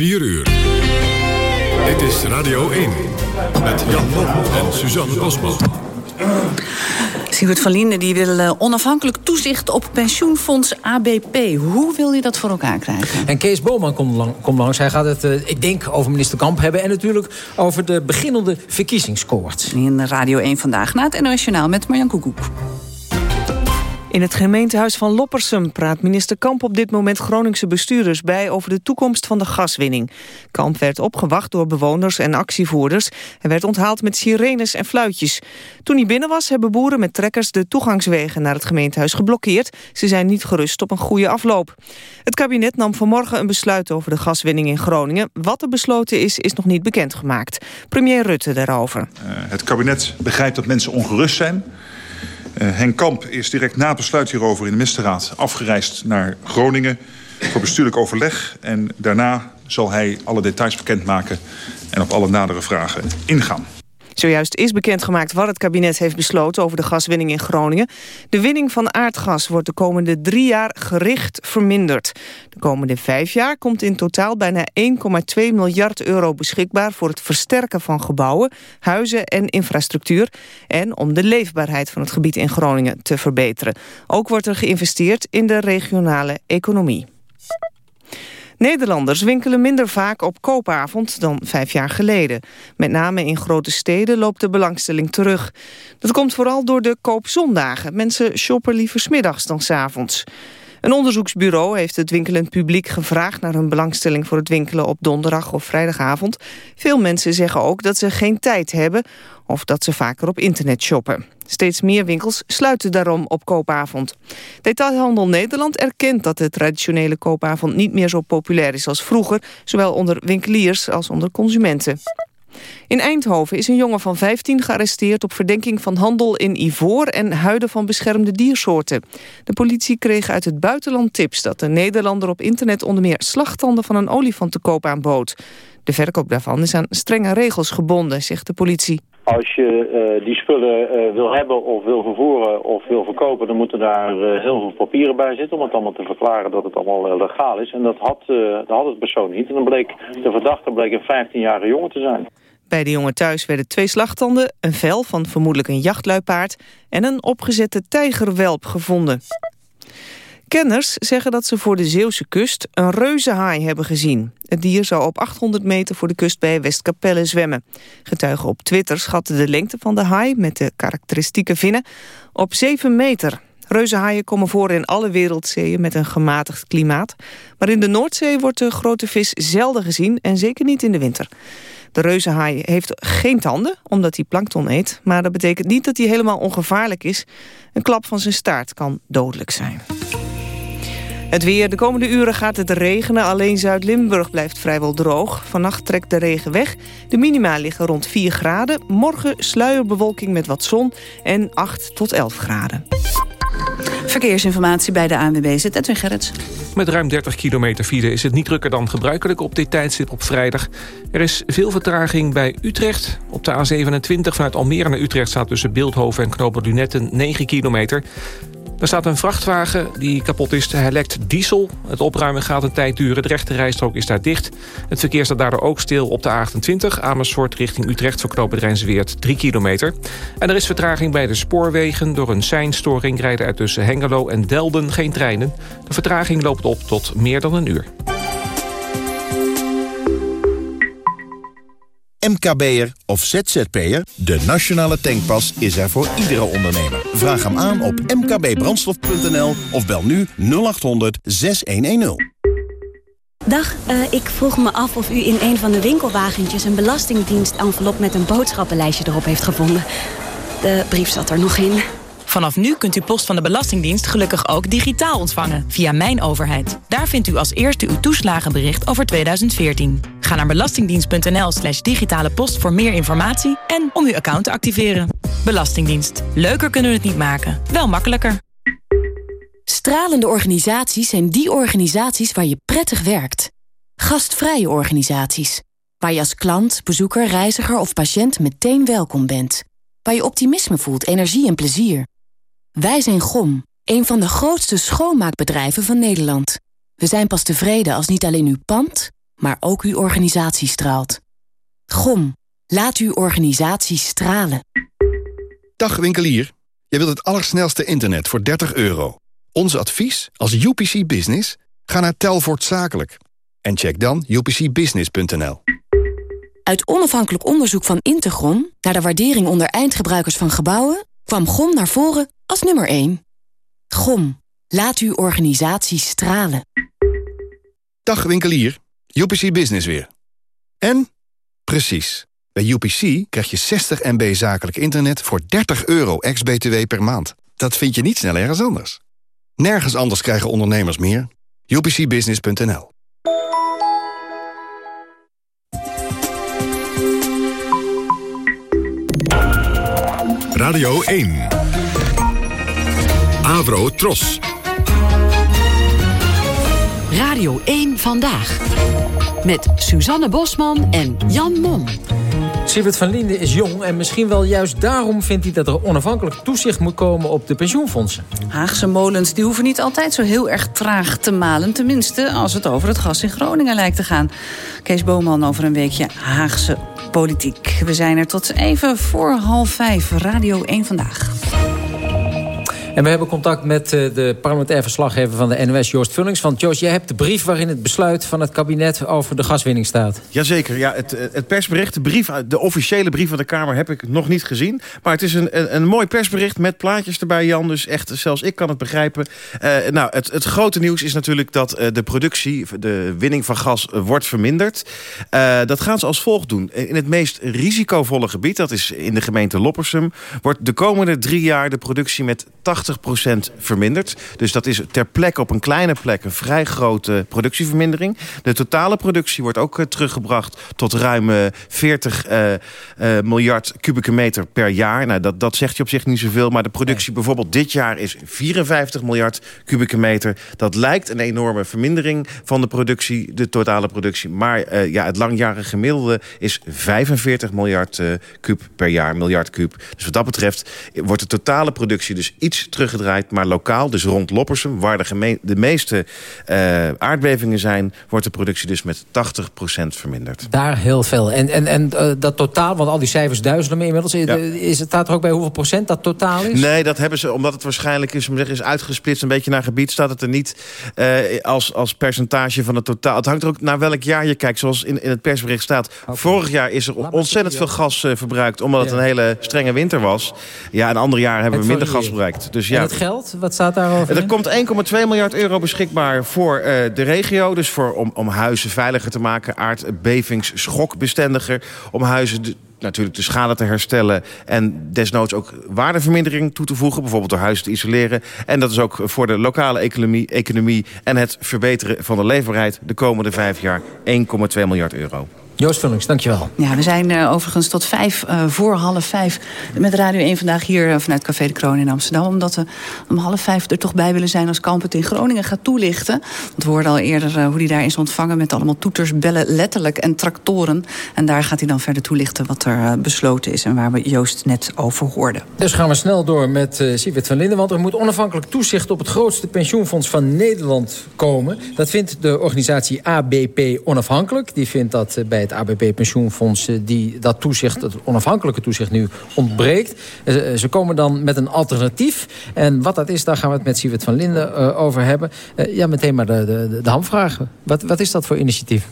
4 uur. Dit is Radio 1 met Jan Mom en Suzanne Bosman. Siewert van Linden die wil eh, onafhankelijk toezicht op pensioenfonds ABP. Hoe wil je dat voor elkaar krijgen? En Kees Boman komt, lang, komt langs. Hij gaat het, uh, ik denk, over minister Kamp hebben... en natuurlijk over de beginnende verkiezingskoorts. In Radio 1 Vandaag na het NOS met Marjan Koekoek. In het gemeentehuis van Loppersum praat minister Kamp op dit moment Groningse bestuurders bij over de toekomst van de gaswinning. Kamp werd opgewacht door bewoners en actievoerders. Hij werd onthaald met sirenes en fluitjes. Toen hij binnen was hebben boeren met trekkers de toegangswegen naar het gemeentehuis geblokkeerd. Ze zijn niet gerust op een goede afloop. Het kabinet nam vanmorgen een besluit over de gaswinning in Groningen. Wat er besloten is, is nog niet bekendgemaakt. Premier Rutte daarover. Uh, het kabinet begrijpt dat mensen ongerust zijn... Uh, Henk Kamp is direct na besluit hierover in de ministerraad afgereisd naar Groningen voor bestuurlijk overleg. En daarna zal hij alle details bekendmaken en op alle nadere vragen ingaan. Zojuist is bekendgemaakt wat het kabinet heeft besloten over de gaswinning in Groningen. De winning van aardgas wordt de komende drie jaar gericht verminderd. De komende vijf jaar komt in totaal bijna 1,2 miljard euro beschikbaar... voor het versterken van gebouwen, huizen en infrastructuur... en om de leefbaarheid van het gebied in Groningen te verbeteren. Ook wordt er geïnvesteerd in de regionale economie. Nederlanders winkelen minder vaak op koopavond dan vijf jaar geleden. Met name in grote steden loopt de belangstelling terug. Dat komt vooral door de koopzondagen. Mensen shoppen liever smiddags dan s avonds. Een onderzoeksbureau heeft het winkelend publiek gevraagd... naar hun belangstelling voor het winkelen op donderdag of vrijdagavond. Veel mensen zeggen ook dat ze geen tijd hebben... of dat ze vaker op internet shoppen. Steeds meer winkels sluiten daarom op koopavond. Detailhandel Nederland erkent dat de traditionele koopavond... niet meer zo populair is als vroeger... zowel onder winkeliers als onder consumenten. In Eindhoven is een jongen van 15 gearresteerd op verdenking van handel in ivoor en huiden van beschermde diersoorten. De politie kreeg uit het buitenland tips dat de Nederlander op internet onder meer slagtanden van een olifant te koop aanbood. De verkoop daarvan is aan strenge regels gebonden, zegt de politie. Als je uh, die spullen uh, wil hebben of wil vervoeren of wil verkopen... dan moeten daar uh, heel veel papieren bij zitten... om het allemaal te verklaren dat het allemaal legaal is. En dat had, dat had het persoon niet. En dan bleek de verdachte bleek een 15-jarige jongen te zijn. Bij de jongen thuis werden twee slagtanden, een vel van vermoedelijk een jachtluipaard... en een opgezette tijgerwelp gevonden. Kenners zeggen dat ze voor de Zeeuwse kust een reuzenhaai hebben gezien. Het dier zou op 800 meter voor de kust bij Westkapelle zwemmen. Getuigen op Twitter schatten de lengte van de haai met de karakteristieke vinnen op 7 meter. Reuzenhaaien komen voor in alle wereldzeeën met een gematigd klimaat. Maar in de Noordzee wordt de grote vis zelden gezien en zeker niet in de winter. De reuzenhaai heeft geen tanden, omdat hij plankton eet. Maar dat betekent niet dat hij helemaal ongevaarlijk is. Een klap van zijn staart kan dodelijk zijn. Het weer. De komende uren gaat het regenen. Alleen Zuid-Limburg blijft vrijwel droog. Vannacht trekt de regen weg. De minima liggen rond 4 graden. Morgen sluierbewolking met wat zon en 8 tot 11 graden. Verkeersinformatie bij de ANWB zit Edwin Gerrits. Met ruim 30 kilometer file is het niet drukker dan gebruikelijk op dit tijdstip op vrijdag. Er is veel vertraging bij Utrecht. Op de A27 vanuit Almere naar Utrecht staat tussen Beeldhoven en Knopen Lunetten 9 kilometer. Er staat een vrachtwagen die kapot is. Hij lekt diesel. Het opruimen gaat een tijd duren. De rechte rijstrook is daar dicht. Het verkeer staat daardoor ook stil op de A28. Amersfoort richting Utrecht voor knooppunt Rijnsweert 3 kilometer. En er is vertraging bij de spoorwegen. Door een seinstoring rijden er tussen Hengelo en Delden geen treinen. De vertraging loopt op tot meer dan een uur. MKB'er of ZZP'er? De Nationale Tankpas is er voor iedere ondernemer. Vraag hem aan op mkbbrandstof.nl of bel nu 0800 6110. Dag, uh, ik vroeg me af of u in een van de winkelwagentjes... een belastingdienst-envelop met een boodschappenlijstje erop heeft gevonden. De brief zat er nog in. Vanaf nu kunt u post van de Belastingdienst gelukkig ook digitaal ontvangen via Mijn Overheid. Daar vindt u als eerste uw toeslagenbericht over 2014. Ga naar belastingdienst.nl slash digitale post voor meer informatie en om uw account te activeren. Belastingdienst. Leuker kunnen we het niet maken, wel makkelijker. Stralende organisaties zijn die organisaties waar je prettig werkt. Gastvrije organisaties. Waar je als klant, bezoeker, reiziger of patiënt meteen welkom bent. Waar je optimisme voelt, energie en plezier. Wij zijn GOM, een van de grootste schoonmaakbedrijven van Nederland. We zijn pas tevreden als niet alleen uw pand maar ook uw organisatie straalt. GOM. Laat uw organisatie stralen. Dag winkelier. Je wilt het allersnelste internet voor 30 euro. Ons advies als UPC Business? Ga naar Telvoort Zakelijk. En check dan upcbusiness.nl. Uit onafhankelijk onderzoek van Integrom... naar de waardering onder eindgebruikers van gebouwen... kwam GOM naar voren als nummer 1. GOM. Laat uw organisatie stralen. Dag winkelier. UPC Business weer. En? Precies. Bij UPC krijg je 60 MB zakelijk internet voor 30 euro ex-BTW per maand. Dat vind je niet snel ergens anders. Nergens anders krijgen ondernemers meer. UPCbusiness.nl Radio 1. Avro Tros. Radio 1 Vandaag. Met Suzanne Bosman en Jan Mom. Siebert van Linden is jong en misschien wel juist daarom vindt hij dat er onafhankelijk toezicht moet komen op de pensioenfondsen. Haagse molens die hoeven niet altijd zo heel erg traag te malen. Tenminste, als het over het gas in Groningen lijkt te gaan. Kees Boman over een weekje Haagse politiek. We zijn er tot even voor half vijf. Radio 1 Vandaag. En we hebben contact met eh, de parlementair verslaggever van de NOS, Joost Vullings. Want Joost, jij hebt de brief waarin het besluit van het kabinet over de gaswinning staat. Jazeker, ja, het, het persbericht, de, brief, de officiële brief van de Kamer heb ik nog niet gezien. Maar het is een, een, mooi persbericht met plaatjes erbij, Jan. Dus echt, zelfs ik kan het begrijpen. Uh, nou, het, het grote nieuws is natuurlijk dat de productie, de winning van gas, wordt verminderd. dat gaan ze als volgt doen. In het meest risicovolle gebied, dat is in de gemeente Loppersum... wordt de komende drie jaar de productie met 80 verminderd. Dus dat is ter plekke op een kleine plek een vrij grote productievermindering. De totale productie wordt ook uh, teruggebracht tot ruim 40 uh, uh, miljard kubieke meter per jaar. Nou, dat, dat zegt je op zich niet zoveel. Maar de productie bijvoorbeeld dit jaar is 54 miljard kubieke meter. Dat lijkt een enorme vermindering van de productie, de totale productie. Maar ja, het langjarige gemiddelde is 45 miljard kub per jaar, miljard kub. Dus wat dat betreft wordt de totale productie dus iets teruggedraaid. Maar lokaal, dus rond Loppersum, waar de, de meeste uh, aardbevingen zijn... wordt de productie dus met 80% verminderd. Daar heel veel. En, en, en uh, dat totaal, want al die cijfers duizenden me inmiddels... Ja. Is het staat er ook bij hoeveel procent dat totaal is? Nee, dat hebben ze, omdat het waarschijnlijk is, zeggen, is uitgesplitst... een beetje naar gebied, staat het er niet uh, als, als percentage van het totaal. Het hangt er ook naar welk jaar je kijkt, zoals in, in het persbericht staat. Okay. Vorig jaar is er ontzettend veel gas verbruikt... omdat het een hele strenge winter was. Ja, een ander jaar hebben we minder gas verbruikt. Dus ja, en het geld, wat staat daarover Er komt 1,2 miljard euro beschikbaar voor uh, de regio. Dus voor, om, om huizen veiliger te maken. Aardbevingsschokbestendiger. Om huizen de, natuurlijk de schade te herstellen... en desnoods ook waardevermindering toe te voegen... bijvoorbeeld door huizen te isoleren. En dat is ook voor de lokale economie, economie... en het verbeteren van de leefbaarheid de komende vijf jaar 1,2 miljard euro. Joost Vullings, dankjewel. Ja, we zijn uh, overigens tot vijf uh, voor half vijf met Radio 1 vandaag hier uh, vanuit Café de Kroon in Amsterdam. Omdat we om half vijf er toch bij willen zijn als Kamp het in Groningen gaat toelichten. Want we hoorden al eerder hoe hij daar is ontvangen met allemaal toeters, bellen letterlijk en tractoren. En daar gaat hij dan verder toelichten wat er besloten is en waar we Joost net over hoorden. Dus gaan we snel door met uh, Siewert van Linden. Want er moet onafhankelijk toezicht op het grootste pensioenfonds van Nederland komen. Dat vindt de organisatie ABP onafhankelijk. Die vindt dat bij het ABP-pensioenfonds... die dat toezicht, het onafhankelijke toezicht nu ontbreekt. Ze komen dan met een alternatief. En wat dat is, daar gaan we het met Siewert van Linden over hebben. Ja, meteen maar de, de, de hamvraag. Wat, wat is dat voor initiatief?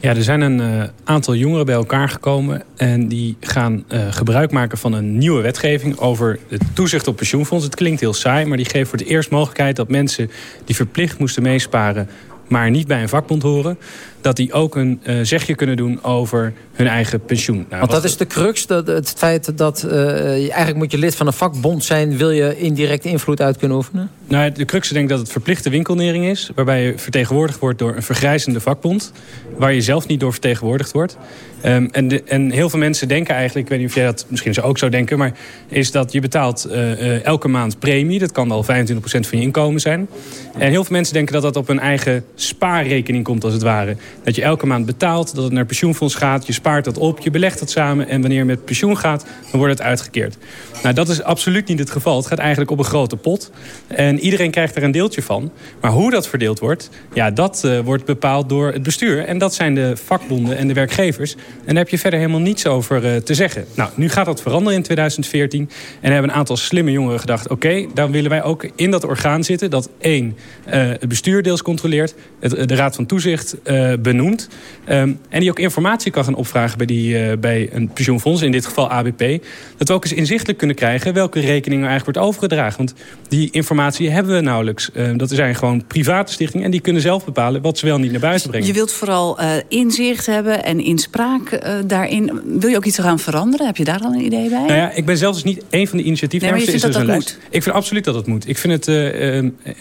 Ja, er zijn een aantal jongeren bij elkaar gekomen... en die gaan uh, gebruik maken van een nieuwe wetgeving... over het toezicht op pensioenfonds. Het klinkt heel saai, maar die geeft voor het eerst mogelijkheid... dat mensen die verplicht moesten meesparen maar niet bij een vakbond horen... dat die ook een uh, zegje kunnen doen over hun eigen pensioen. Nou, Want dat is de crux, dat, het feit dat uh, eigenlijk moet je lid van een vakbond zijn... wil je indirect invloed uit kunnen oefenen? Nou, de crux is denk ik dat het verplichte winkelnering is... waarbij je vertegenwoordigd wordt door een vergrijzende vakbond... waar je zelf niet door vertegenwoordigd wordt. Um, en, de, en heel veel mensen denken eigenlijk, ik weet niet of jij dat misschien zo ook zou denken... maar is dat je betaalt uh, uh, elke maand premie. Dat kan al 25% van je inkomen zijn. En heel veel mensen denken dat dat op hun eigen spaarrekening komt als het ware. Dat je elke maand betaalt, dat het naar pensioenfonds gaat. Je spaart dat op, je belegt dat samen. En wanneer je met pensioen gaat, dan wordt het uitgekeerd. Nou, dat is absoluut niet het geval. Het gaat eigenlijk op een grote pot. En iedereen krijgt er een deeltje van. Maar hoe dat verdeeld wordt, ja, dat uh, wordt bepaald door het bestuur. En dat zijn de vakbonden en de werkgevers. En daar heb je verder helemaal niets over uh, te zeggen. Nou, nu gaat dat veranderen in 2014. En hebben een aantal slimme jongeren gedacht... oké, dan willen wij ook in dat orgaan zitten... dat één, uh, het bestuur deels controleert... De Raad van Toezicht benoemt... Um, en die ook informatie kan gaan opvragen bij, die, bij een pensioenfonds... in dit geval ABP... dat we ook eens inzichtelijk kunnen krijgen... welke rekening er eigenlijk wordt overgedragen. Want die informatie hebben we nauwelijks. Uh, dat zijn gewoon private stichtingen... en die kunnen zelf bepalen wat ze wel niet naar buiten brengen. Je wilt vooral uh, inzicht hebben en inspraak uh, daarin. Wil je ook iets gaan veranderen? Heb je daar al een idee bij? Nou ja, ik ben zelfs dus niet één van de initiatiefnemers. Nee, je vindt dat dat moet? Ik vind absoluut dat het moet. Ik vind het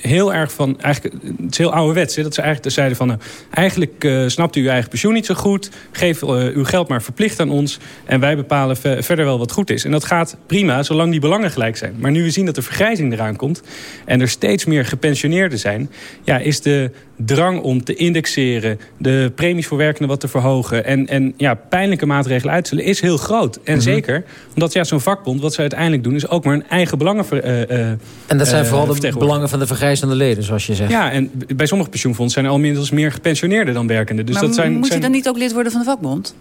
heel erg van... Eigenlijk, het is heel ouderwets. Hè, dat ze eigenlijk zeiden van... eigenlijk snapt u uw eigen pensioen niet zo goed. Geef uw geld maar verplicht aan ons. En wij bepalen verder wel wat goed is. En dat gaat prima, zolang die belangen gelijk zijn. Maar nu we zien dat de vergrijzing eraan komt... en er steeds meer gepensioneerden zijn... Ja, is de drang om te indexeren... de premies voor werkenden wat te verhogen... en, en ja, pijnlijke maatregelen uit te stellen, is heel groot. En mm -hmm. zeker omdat ja, zo'n vakbond, wat ze uiteindelijk doen... is ook maar een eigen belangen uh, uh, En dat zijn uh, vooral de belangen van de vergrijzende leden, zoals je zegt. Ja, en bij sommige pensioenfondsen zijn er al inmiddels meer gepensioneerden dan werkenden. Dus maar dat zijn, moet je zijn... dan niet ook lid worden van de vakbond?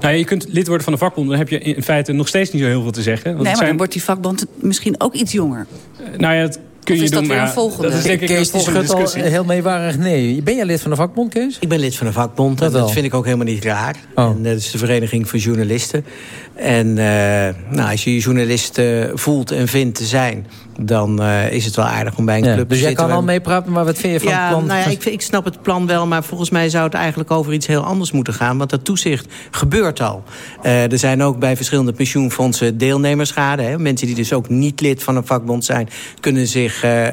Nou, je kunt lid worden van de vakbond. Dan heb je in feite nog steeds niet zo heel veel te zeggen. Want nee, maar zijn... dan wordt die vakbond misschien ook iets jonger. Uh, nou ja, dat kun of je is doen. dat weer een volgende? Dat is denk ik Kees, een volgende discussie. al heel meewarig nee. Ben jij lid van de vakbond, Kees? Ik ben lid van de vakbond. Dat en dat wel. vind ik ook helemaal niet raar. Oh. En dat is de Vereniging van Journalisten. En uh, nou, als je je journalist uh, voelt en vindt te zijn... dan uh, is het wel aardig om bij een Ja, club dus te jij zitten. kan al meepraten, maar wat vind je van ja, het plan? Nou ja, ik, ik snap het plan wel, maar volgens mij zou het eigenlijk over iets heel anders moeten gaan. Want dat toezicht gebeurt al. Uh, er zijn ook bij verschillende pensioenfondsen deelnemersraden. Hè. Mensen die dus ook niet lid van een vakbond zijn... kunnen zich uh,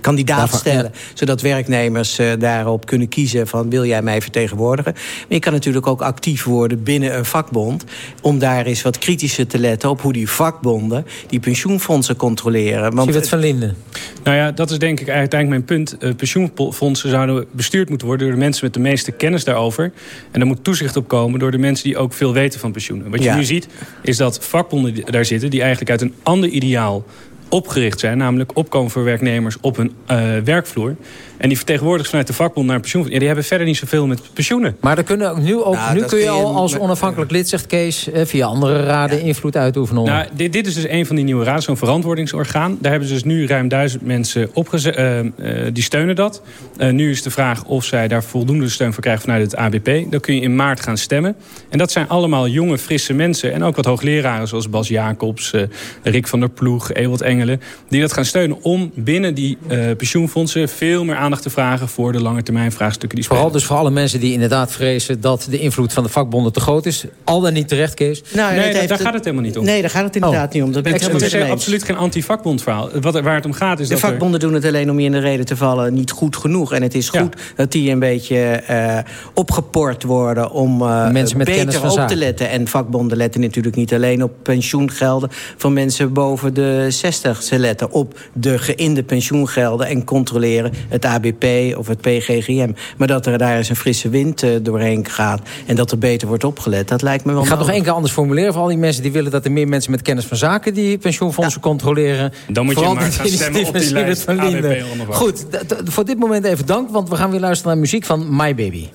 kandidaat Daarvan, stellen. Zodat werknemers daarop kunnen kiezen van... wil jij mij vertegenwoordigen? Maar je kan natuurlijk ook actief worden binnen een vakbond... om daar eens wat kritischer te letten op hoe die vakbonden... die pensioenfondsen controleren. Want Siewert van Linden. Nou ja, dat is denk ik uiteindelijk mijn punt. Uh, pensioenfondsen zouden bestuurd moeten worden... door de mensen met de meeste kennis daarover. En daar moet toezicht op komen door de mensen die ook veel weten van pensioenen. Wat je Ja. nu ziet, is dat vakbonden daar zitten... die eigenlijk uit een ander ideaal opgericht zijn. Namelijk opkomen voor werknemers op hun uh, werkvloer. En die vertegenwoordigers vanuit de vakbond naar pensioen... Ja, die hebben verder niet zoveel met pensioenen. Maar dan kunnen ook nu, ook, Nou, nu kun je al als onafhankelijk lid, zegt Kees... eh, via andere raden invloed uitoefenen. Nou, dit, dit is dus een van die nieuwe raden, zo'n verantwoordingsorgaan. Daar hebben ze dus nu ruim duizend mensen opgezet. eh, eh, die steunen dat. Eh, nu is de vraag of zij daar voldoende steun voor krijgen vanuit het ABP. Dan kun je in maart gaan stemmen. En dat zijn allemaal jonge, frisse mensen. En ook wat hoogleraren zoals Bas Jacobs, eh, Rick van der Ploeg, Ewald Engelen. Die dat gaan steunen om binnen die eh, pensioenfondsen veel meer aandacht te vragen voor de lange termijn vraagstukken die spelen. Vooral dus voor alle mensen die inderdaad vrezen... dat de invloed van de vakbonden te groot is. Al dan niet terecht, Kees. Nou, Nee, daar- gaat het helemaal niet om. Nee, daar gaat het inderdaad Oh. niet om. Dat ben ik Het, helemaal het met is absoluut geen anti-vakbond verhaal. Wat, waar het om gaat is De dat er- vakbonden doen het alleen om je in de reden te vallen niet goed genoeg. En het is Ja. goed dat die een beetje eh, opgeport worden om eh, Mensen met kennis beter van op te letten. En vakbonden letten natuurlijk niet alleen op pensioengelden van mensen boven de 60. Ze letten op de geïnde pensioengelden en controleren het ABP of het PGGM. Maar dat er daar eens een frisse wind eh, doorheen gaat en dat er beter wordt opgelet, dat lijkt me wel Ik ga het nog één keer anders formuleren voor al die mensen die willen dat er meer mensen met kennis van zaken die pensioenfondsen controleren. Dan moet je maar gaan stemmen op die lijst van Linden. Goed, voor dit moment even dank, want we gaan weer luisteren naar muziek van My Baby.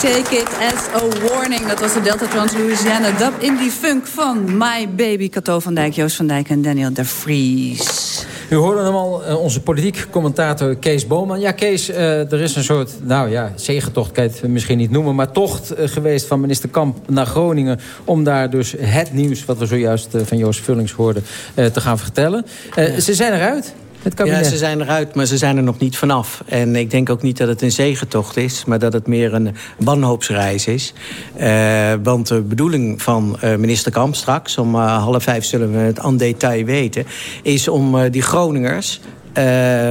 Take it as a warning. Dat was de Delta Trans Louisiana dub in die funk van My Baby. Cato van Dijk, Joost van Dijk en Daniel de Vries. U hoorde hem al, eh, onze politiek commentator Kees Boman. Ja, Kees, eh, er is een soort, nou ja, zegentocht kan je het misschien niet noemen... maar tocht eh, geweest van minister Kamp naar Groningen... om daar dus het nieuws, wat we zojuist van Joost Vullings hoorden, eh, te gaan vertellen. Eh, Ze zijn eruit. Het kabinet. Ja, ze zijn eruit, maar ze zijn er nog niet vanaf. En ik denk ook niet dat het een zegentocht is... maar dat het meer een wanhoopsreis is. Eh, want de bedoeling van eh, minister Kamp straks... om eh, half vijf zullen we het aan detail weten... is om die Groningers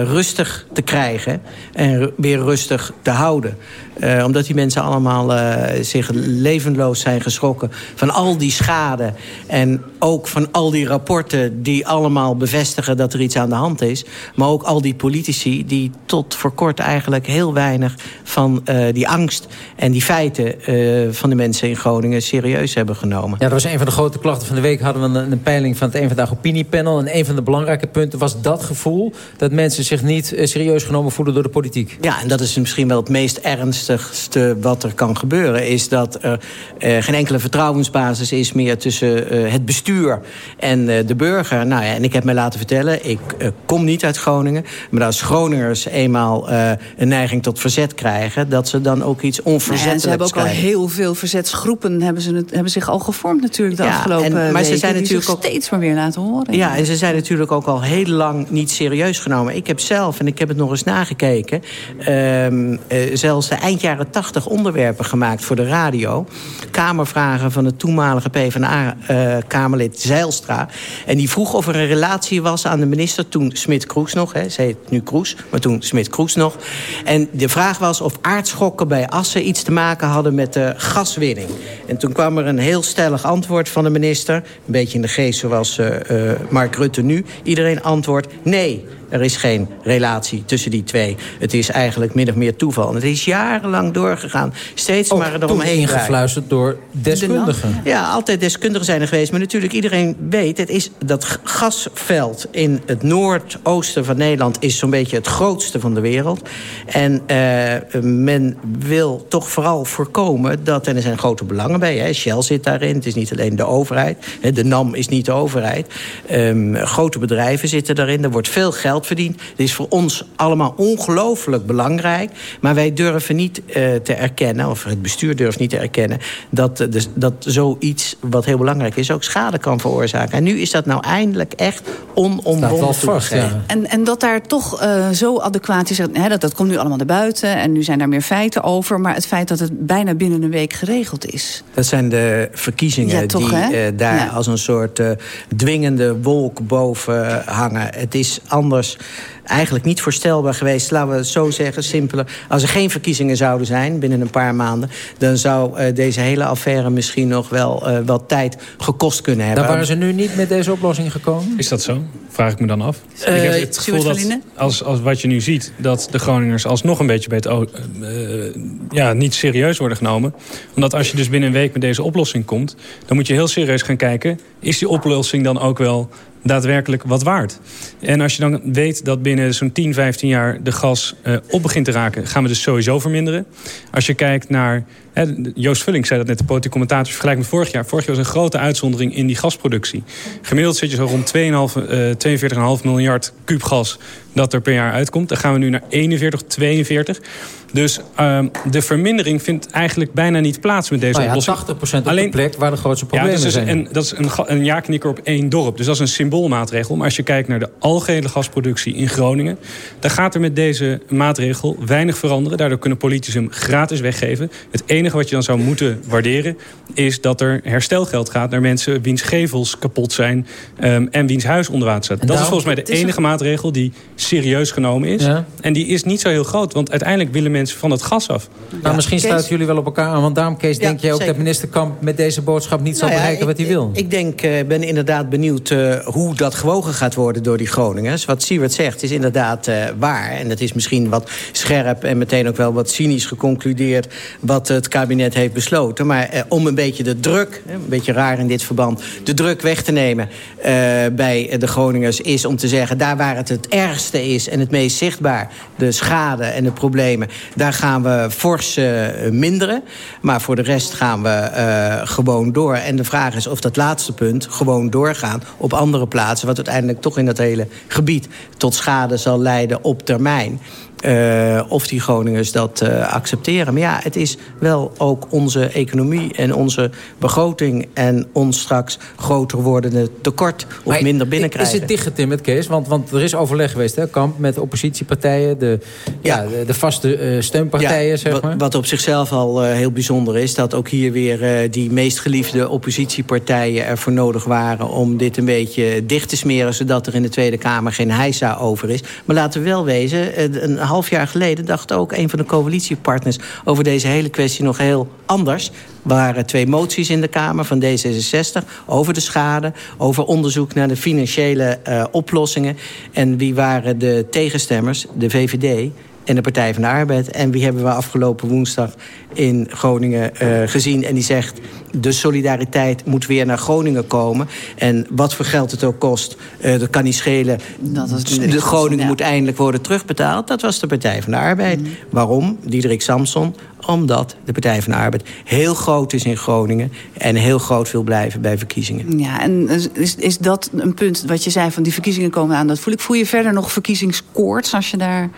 rustig te krijgen en weer rustig te houden. Eh, omdat die mensen allemaal eh, zich levenloos zijn geschrokken van al die schade. En ook van al die rapporten die allemaal bevestigen dat er iets aan de hand is. Maar ook al die politici die tot voor kort eigenlijk heel weinig van eh, die angst en die feiten van de mensen in Groningen serieus hebben genomen. Ja, dat was een van de grote klachten van de week. Hadden we een, een peiling van het Eén Vandaag Opiniepanel. En een van de belangrijke punten was dat gevoel... dat mensen zich niet serieus genomen voelen door de politiek. Ja, en dat is misschien wel het meest wat er kan gebeuren. Is dat er eh, geen enkele vertrouwensbasis is meer tussen eh, het bestuur en eh, de burger. Nou ja, en ik heb mij laten vertellen, ik kom niet uit Groningen. Maar als Groningers eenmaal een neiging tot verzet krijgen... dat ze dan ook iets Nou ja, onverzettelijks ze hebben ook al heel veel verzetsgroepen hebben, ze hebben zich al gevormd natuurlijk de Ja, afgelopen en- maar ze zijn natuurlijk ook- steeds maar weer laten horen. Ja, en ze zijn natuurlijk ook al heel lang niet serieus genomen. Ik heb zelf, en ik heb het nog eens nagekeken... ehm, eh, zelfs de eind jaren tachtig onderwerpen gemaakt voor de radio. Kamervragen van het toenmalige PvdA-kamerlid Zeilstra. En die vroeg of er een relatie was aan de minister... toen Smit-Kroes nog, hè, ze heet nu Kroes, maar toen Smit-Kroes nog. En de vraag was of aardschokken bij Assen iets te maken hadden... met de gaswinning. En toen kwam er een heel stellig antwoord van de minister. Een beetje in de geest zoals eh, eh, Mark Rutte nu. Iedereen antwoordt nee. Er is geen relatie tussen die twee. Het is eigenlijk min of meer toeval. En het is jarenlang doorgegaan. Steeds maar eromheen draaien. ingefluisterd door deskundigen. Ja, altijd deskundigen zijn er geweest. Maar natuurlijk, iedereen weet... Het is dat gasveld in het noordoosten van Nederland... is zo'n beetje het grootste van de wereld. En eh, men wil toch vooral voorkomen dat... en er zijn grote belangen bij, hè, Shell zit daarin... het is niet alleen de overheid, hè, de NAM is niet de overheid. Ehm, grote bedrijven zitten daarin, er wordt veel geld verdiend. Het is voor ons allemaal ongelooflijk belangrijk... maar wij durven niet eh, te erkennen, of het bestuur durft niet te erkennen... Dat, eh, dus, dat zoiets wat heel belangrijk is ook schade kan veroorzaken. En nu is dat nou eindelijk echt onomwonden. En, en dat daar toch eh, zo adequaat is. Hè, dat, dat komt nu allemaal naar buiten. En nu zijn daar meer feiten over. Maar het feit dat het bijna binnen een week geregeld is. Dat zijn de verkiezingen Ja, toch, die eh, daar Ja. als een soort eh, dwingende wolk boven hangen. Het is anders eigenlijk niet voorstelbaar geweest, laten we het zo zeggen, simpeler. Als er geen verkiezingen zouden zijn binnen een paar maanden... dan zou eh, deze hele affaire misschien nog wel eh, wat tijd gekost kunnen hebben. Daar waren ze nu niet met deze oplossing gekomen? Is dat zo? Vraag ik me dan af. Eh, ik heb het gevoel dat, als, als wat je nu ziet... dat de Groningers alsnog een beetje bij het, eh, ja, niet serieus worden genomen. Omdat als je dus binnen een week met deze oplossing komt... dan moet je heel serieus gaan kijken... is die oplossing dan ook wel daadwerkelijk wat waard? En als je dan weet dat binnen zo'n 10, 15 jaar de gas eh, op begint te raken... gaan we dus sowieso verminderen. Als je kijkt naar... Hè, Joost Vulling zei dat net, de politieke commentator... vergelijk met vorig jaar. Vorig jaar was een grote uitzondering in die gasproductie. Gemiddeld zit je zo rond 2,5, eh, 42,5 miljard kuub gas dat er per jaar uitkomt. Dan gaan we nu naar 41, 42. Dus ehm, de vermindering vindt eigenlijk bijna niet plaats met deze Nou ja, oplossing. 80% op de plek waar de grootste Ja, problemen dus dat is, zijn. een, dat is een, een ja-knikker op één dorp. Dus dat is een symboolmaatregel. Maar als je kijkt naar de algehele gasproductie in Groningen... dan gaat er met deze maatregel weinig veranderen. Daardoor kunnen politici hem gratis weggeven. Het enige wat je dan zou moeten waarderen... is dat er herstelgeld gaat naar mensen wiens gevels kapot zijn... ehm, en wiens huis onder water staat. Dat is volgens mij de enige een- maatregel die serieus genomen is. Ja. En die is niet zo heel groot. Want uiteindelijk willen mensen van het gas af. Nou, misschien sluiten jullie wel op elkaar aan. Want daarom, Kees, Ja, denk jij ook zeker. dat minister Kamp... met deze boodschap niet zal Nou ja, bereiken wat hij wil? Ik denk, eh, ben inderdaad benieuwd eh, hoe dat gewogen gaat worden door die Groningers. Wat Siewert zegt is inderdaad eh, waar. En dat is misschien wat scherp en meteen ook wel wat cynisch geconcludeerd... wat het kabinet heeft besloten. Maar om een beetje de druk, een beetje raar in dit verband... de druk weg te nemen eh, bij de Groningers is om te zeggen... daar waar het het ergste is en het meest zichtbaar... de schade en de problemen, Daar gaan we fors uh, minderen. Maar voor de rest gaan we uh, gewoon door. En de vraag is of dat laatste punt, gewoon doorgaan... op andere plaatsen, wat uiteindelijk toch in dat hele gebied... tot schade zal leiden op termijn. Uh, of die Groningers dat uh, accepteren. Maar ja, het is wel ook onze economie en onze begroting... en ons straks groter wordende tekort of maar minder binnenkrijgen. Is het dichtgetimmerd, Kees? Want, want er is overleg geweest, hè, Kamp, met oppositiepartijen... de, ja. ja de, de, vaste uh, steunpartijen, ja, zeg maar. Wat op zichzelf al heel bijzonder is... dat ook hier weer die meest geliefde oppositiepartijen ervoor nodig waren... om dit een beetje dicht te smeren... zodat er in de Tweede Kamer geen heisa over is. Maar laten we wel wezen... een half jaar geleden dacht ook een van de coalitiepartners... over deze hele kwestie nog heel anders. Er waren twee moties in de Kamer van D66 over de schade... over onderzoek naar de financiële uh, oplossingen. En wie waren de tegenstemmers? De VVD en de Partij van de Arbeid. En wie hebben we afgelopen woensdag in Groningen uh, gezien. En die zegt, de solidariteit moet weer naar Groningen komen. En wat voor geld het ook kost, uh, dat kan niet schelen. Dat is de, de Groningen ja. moet eindelijk worden terugbetaald. Dat was de Partij van de Arbeid. Mm. Waarom? Diederik Samson omdat de Partij van de Arbeid heel groot is in Groningen... en heel groot wil blijven bij verkiezingen. Ja, en is, is dat een punt wat je zei van die verkiezingen komen aan? Dat voel ik. Voel je verder nog verkiezingskoorts als je daar...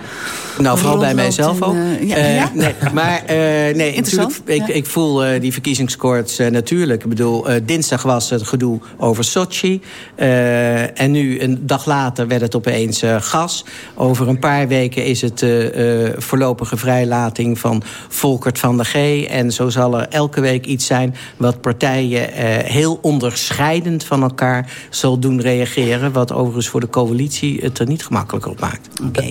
Nou, vooral bij mijzelf ook. Uh, ja, uh, ja? Nee, maar uh, nee, Interessant. Ik, ik voel die verkiezingskoorts natuurlijk. Ik bedoel, dinsdag was het gedoe over Sochi. en nu, een dag later, werd het opeens gas. Over een paar weken is het voorlopige vrijlating van Van der G. En zo zal er elke week iets zijn wat partijen heel onderscheidend van elkaar zal doen reageren. Wat overigens voor de coalitie het er niet gemakkelijker op maakt.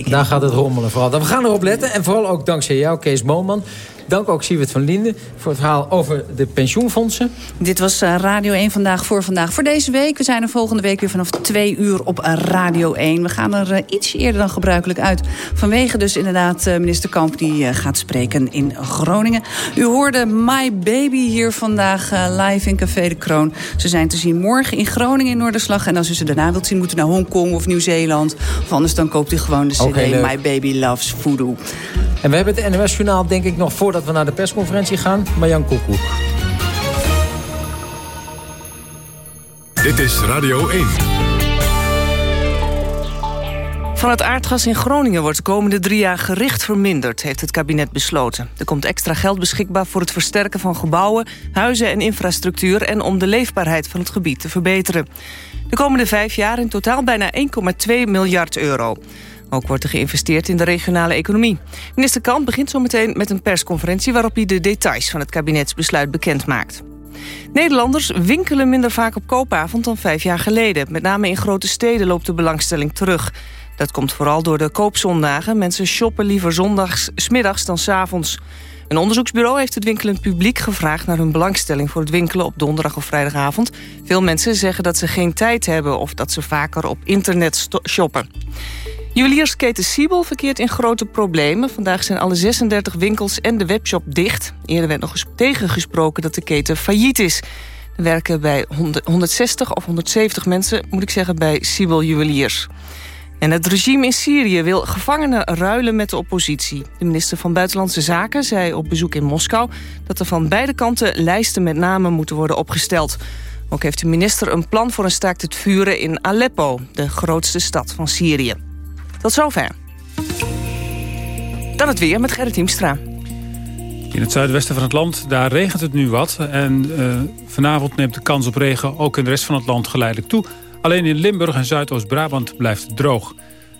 Daar gaat het rommelen vooral. We gaan erop letten. En vooral ook dankzij jou, Kees Boonman. Dank ook Siewert van Linden voor het verhaal over de pensioenfondsen. Dit was Radio 1 Vandaag voor Vandaag voor deze week. We zijn er volgende week weer vanaf twee uur op Radio 1. We gaan er uh, iets eerder dan gebruikelijk uit. Vanwege dus inderdaad uh, minister Kamp die gaat spreken in Groningen. U hoorde My Baby hier vandaag live in Café de Kroon. Ze zijn te zien morgen in Groningen in Noorderslag. En als u ze daarna wilt zien, moet u naar Hongkong of Nieuw-Zeeland. Of anders dan koopt u gewoon de cd My Baby Loves Voodoo. En we hebben het NOS-journaal denk ik nog voordat we naar de persconferentie gaan. Marjan Koekoek. Dit is Radio 1. Van het aardgas in Groningen wordt de komende drie jaar gericht verminderd, heeft het kabinet besloten. Er komt extra geld beschikbaar voor het versterken van gebouwen, huizen en infrastructuur en om de leefbaarheid van het gebied te verbeteren. De komende vijf jaar in totaal bijna 1,2 miljard euro. Ook wordt er geïnvesteerd in de regionale economie. Minister Kamp begint zometeen met een persconferentie... waarop hij de details van het kabinetsbesluit bekend maakt. Nederlanders winkelen minder vaak op koopavond dan vijf jaar geleden. Met name in grote steden loopt de belangstelling terug. Dat komt vooral door de koopzondagen. Mensen shoppen liever zondags, smiddags dan s avonds. Een onderzoeksbureau heeft het winkelend publiek gevraagd... naar hun belangstelling voor het winkelen op donderdag of vrijdagavond. Veel mensen zeggen dat ze geen tijd hebben... of dat ze vaker op internet shoppen. Juweliersketen Siebel verkeert in grote problemen. Vandaag zijn alle 36 winkels en de webshop dicht. Eerder werd nog eens tegengesproken dat de keten failliet is. Er werken bij 160 of 170 mensen, moet ik zeggen, bij Siebel Juweliers. En het regime in Syrië wil gevangenen ruilen met de oppositie. De minister van Buitenlandse Zaken zei op bezoek in Moskou... dat er van beide kanten lijsten met namen moeten worden opgesteld. Ook heeft de minister een plan voor een staakt het vuren in Aleppo... de grootste stad van Syrië. Tot zover. Dan het weer met Gerrit Hiemstra. In het zuidwesten van het land, daar regent het nu wat. En uh, vanavond neemt de kans op regen ook in de rest van het land geleidelijk toe. Alleen in Limburg en Zuidoost-Brabant blijft het droog.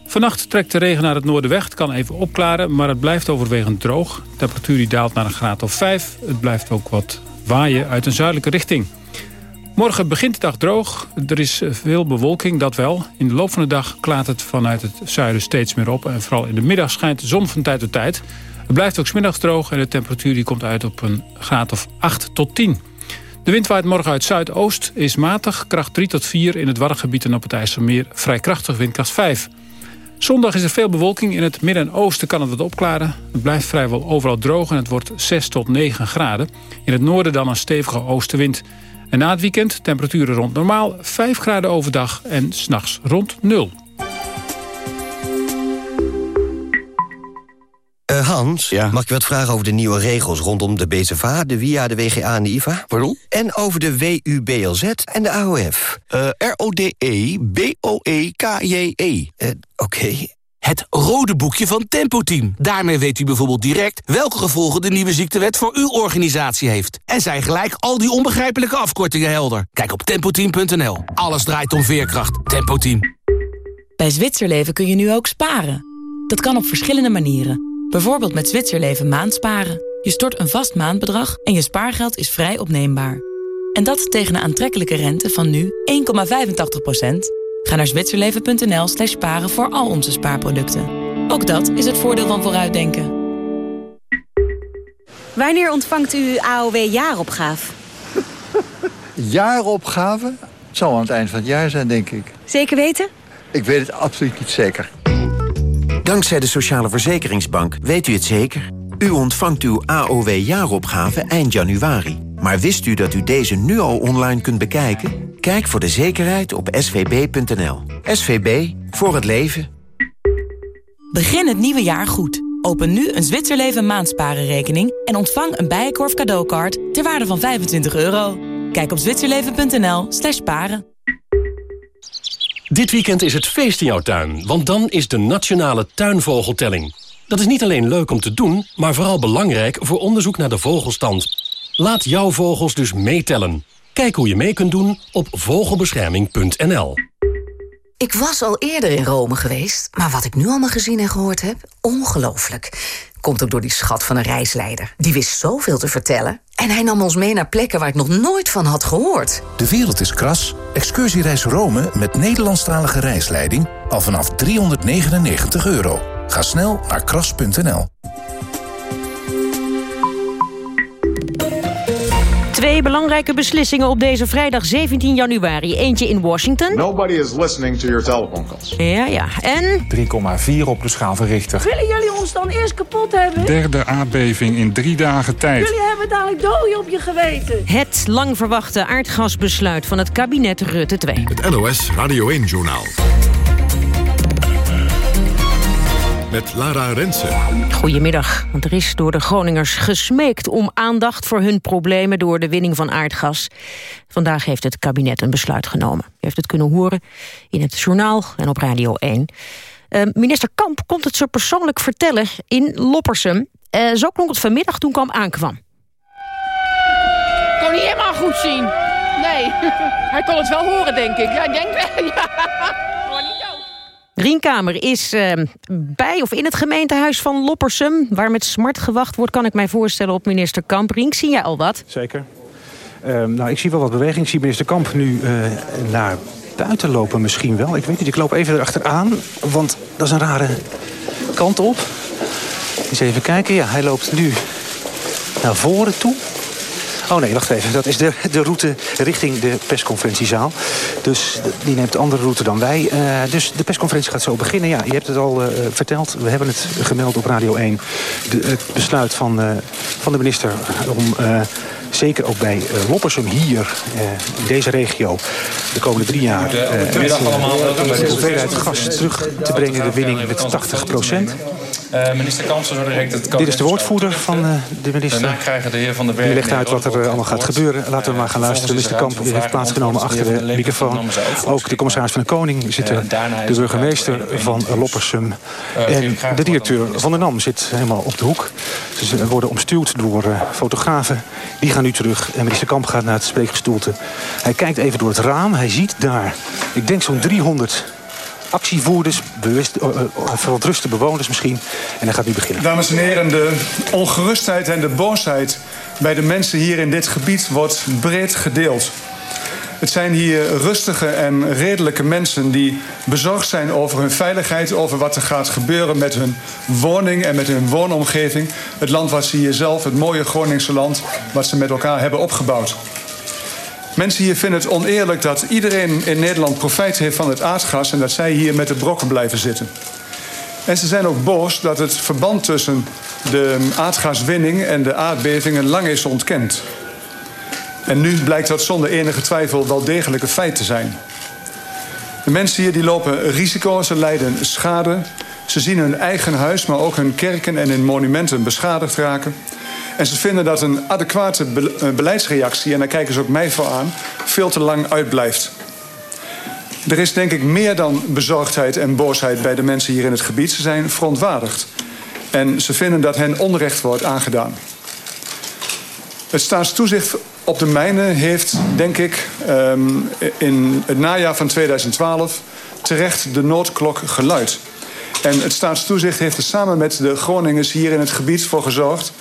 Vannacht trekt de regen naar het noorden weg. Het kan even opklaren, maar het blijft overwegend droog. De temperatuur die daalt naar een graad of 5. Het blijft ook wat waaien uit een zuidelijke richting. Morgen begint de dag droog. Er is veel bewolking, dat wel. In de loop van de dag klaart het vanuit het zuiden steeds meer op. En vooral in de middag schijnt de zon van tijd tot tijd. Het blijft ook smiddags droog en de temperatuur die komt uit op een graad of 8 tot 10. De wind waait morgen uit zuidoost, is matig, kracht 3 tot 4 in het Waddengebied en op het IJsselmeer. Vrij krachtig, windkracht 5. Zondag is er veel bewolking. In het midden en oosten kan het wat opklaren. Het blijft vrijwel overal droog en het wordt 6 tot 9 graden. In het noorden dan een stevige oostenwind. En na het weekend temperaturen rond normaal, 5 graden overdag en s'nachts rond 0. Uh, Hans, mag ik je wat vragen over de nieuwe regels... rondom de BZVA, de WIA, de WGA en de IVA? Pardon? En over de WUBLZ en de AOF. Uh, R-O-D-E-B-O-E-K-J-E. Uh, Oké. Het rode boekje van Tempo Team. Daarmee weet u bijvoorbeeld direct welke gevolgen de nieuwe ziektewet voor uw organisatie heeft. En zijn gelijk al die onbegrijpelijke afkortingen helder. Kijk op tempoteam.nl. Alles draait om veerkracht. Tempo Team. Bij Zwitserleven kun je nu ook sparen. Dat kan op verschillende manieren. Bijvoorbeeld met Zwitserleven maandsparen. Je stort een vast maandbedrag en je spaargeld is vrij opneembaar. En dat tegen een aantrekkelijke rente van nu 1,85 Ga naar zwitserleven.nl slash sparen voor al onze spaarproducten. Ook dat is het voordeel van vooruitdenken. Wanneer ontvangt u AOW jaaropgave? Jaaropgave? Het zal aan het eind van het jaar zijn, denk ik. Zeker weten? Ik weet het absoluut niet zeker. Dankzij de Sociale Verzekeringsbank weet u het zeker. U ontvangt uw AOW jaaropgave eind januari. Maar wist u dat u deze nu al online kunt bekijken? Kijk voor de zekerheid op svb.nl. SVB, voor het leven. Begin het nieuwe jaar goed. Open nu een Zwitserleven maandsparenrekening... en ontvang een Bijenkorf cadeaukaart ter waarde van 25 euro. Kijk op zwitserleven.nl slash paren. Dit weekend is het feest in jouw tuin, want dan is de Nationale Tuinvogeltelling. Dat is niet alleen leuk om te doen, maar vooral belangrijk voor onderzoek naar de vogelstand. Laat jouw vogels dus meetellen. Kijk hoe je mee kunt doen op vogelbescherming.nl. Ik was al eerder in Rome geweest, maar wat ik nu allemaal gezien en gehoord heb, ongelooflijk. Komt ook door die schat van een reisleider. Die wist zoveel te vertellen. En hij nam ons mee naar plekken waar ik nog nooit van had gehoord. De wereld is kras. Excursiereis Rome met Nederlandstalige reisleiding al vanaf 399 euro. Ga snel naar kras.nl. Twee belangrijke beslissingen op deze vrijdag 17 januari. Eentje in Washington. Nobody is listening to your telephone calls. Ja, ja. En? 3,4 op de schaal van Richter. Willen jullie ons dan eerst kapot hebben? Derde aardbeving in drie dagen tijd. Jullie hebben dadelijk dooi op je geweten. Het lang verwachte aardgasbesluit van het kabinet Rutte 2. Het NOS Radio 1-journaal. Met Lara Rensen. Goedemiddag, want er is door de Groningers gesmeekt om aandacht voor hun problemen door de winning van aardgas. Vandaag heeft het kabinet een besluit genomen. U heeft het kunnen horen in het journaal en op Radio 1. Uh, minister Kamp komt het zo persoonlijk vertellen in Loppersum. Uh, zo klonk het vanmiddag toen Kamp aankwam. Ik kon niet helemaal goed zien. Nee, hij kon het wel horen, denk ik. Ja, ik denk wel. Ja. Rienkamer is uh, bij of in het gemeentehuis van Loppersum... waar met smart gewacht wordt, kan ik mij voorstellen op minister Kamp. Rink, zie jij al wat? Zeker. Uh, nou, ik zie wel wat beweging. Ik zie minister Kamp nu uh, naar buiten lopen misschien wel. Ik weet niet, ik loop even erachteraan, want dat is een rare kant op. Eens even kijken. Ja, hij loopt nu naar voren toe. Oh nee, wacht even. Dat is de, de route richting de persconferentiezaal. Dus die neemt de andere route dan wij. Uh, dus de persconferentie gaat zo beginnen. Ja, je hebt het al uh, verteld. We hebben het gemeld op Radio 1. De, het besluit van, uh, van de minister om zeker ook bij uh, Loppersum hier, uh, in deze regio, de komende drie jaar de hoeveelheid gas terug te brengen, de winning met 80 procent. Uh, minister Kamp, zo direct het Dit is de woordvoerder van uh, de minister. Daarna krijgen de heer Van der Berg... Die legt uit wat er uh, allemaal gaat gebeuren. Laten we maar gaan luisteren. Minister Kamp heeft plaatsgenomen achter de microfoon. Ook de commissaris van de Koning zit er. De burgemeester van Loppersum. En de directeur van de NAM zit helemaal op de hoek. Ze worden omstuwd door fotografen. Die gaan nu terug. En minister Kamp gaat naar het spreekgestoelte. Hij kijkt even door het raam. Hij ziet daar, ik denk zo'n 300 actievoerders, bewust, uh, verontruste bewoners misschien. En hij gaat nu beginnen. Dames en heren, de ongerustheid en de boosheid bij de mensen hier in dit gebied wordt breed gedeeld. Het zijn hier rustige en redelijke mensen die bezorgd zijn over hun veiligheid, over wat er gaat gebeuren met hun woning en met hun woonomgeving. Het land wat ze hier zelf, het mooie Groningse land, wat ze met elkaar hebben opgebouwd. Mensen hier vinden het oneerlijk dat iedereen in Nederland profijt heeft van het aardgas en dat zij hier met de brokken blijven zitten. En ze zijn ook boos dat het verband tussen de aardgaswinning en de aardbevingen lang is ontkend. En nu blijkt dat zonder enige twijfel wel degelijk een feit te zijn. De mensen hier die lopen risico, ze lijden schade. Ze zien hun eigen huis, maar ook hun kerken en hun monumenten beschadigd raken. En ze vinden dat een adequate eh, beleidsreactie, en daar kijken ze ook mij voor aan, veel te lang uitblijft. Er is denk ik meer dan bezorgdheid en boosheid bij de mensen hier in het gebied. Ze zijn verontwaardigd. En ze vinden dat hen onrecht wordt aangedaan. Het staatstoezicht op de mijnen heeft, denk ik, ehm, in het najaar van 2012 terecht de noodklok geluid. En het staatstoezicht heeft er samen met de Groningers hier in het gebied voor gezorgd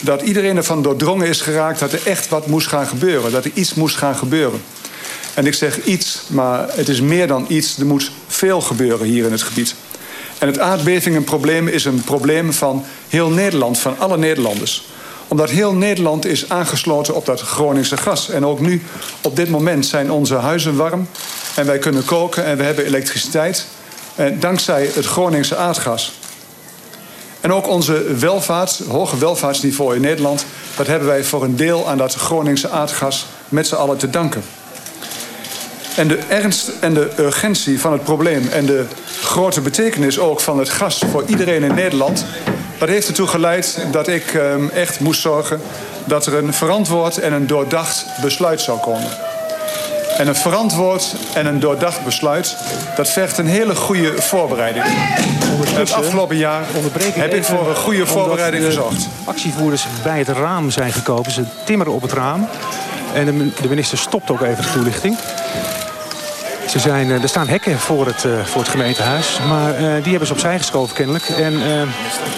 dat iedereen ervan doordrongen is geraakt dat er echt wat moest gaan gebeuren. Dat er iets moest gaan gebeuren. En ik zeg iets, maar het is meer dan iets. Er moet veel gebeuren hier in het gebied. En het aardbevingenprobleem is een probleem van heel Nederland, van alle Nederlanders omdat heel Nederland is aangesloten op dat Groningse gas. En ook nu, op dit moment, zijn onze huizen warm. En wij kunnen koken en we hebben elektriciteit. En dankzij het Groningse aardgas. En ook onze welvaart, hoge welvaartsniveau in Nederland... dat hebben wij voor een deel aan dat Groningse aardgas met z'n allen te danken. En de ernst en de urgentie van het probleem... en de grote betekenis ook van het gas voor iedereen in Nederland... dat heeft ertoe geleid dat ik ehm, echt moest zorgen... dat er een verantwoord en een doordacht besluit zou komen. En een verantwoord en een doordacht besluit... dat vergt een hele goede voorbereiding. Het afgelopen jaar heb ik voor een goede voorbereiding gezorgd. actievoerders bij het raam zijn gekomen. Ze timmeren op het raam. En de minister stopt ook even de toelichting. Ze zijn, eh, er staan hekken voor het, uh, voor het gemeentehuis. Maar uh, die hebben ze opzij geschoven kennelijk. En uh,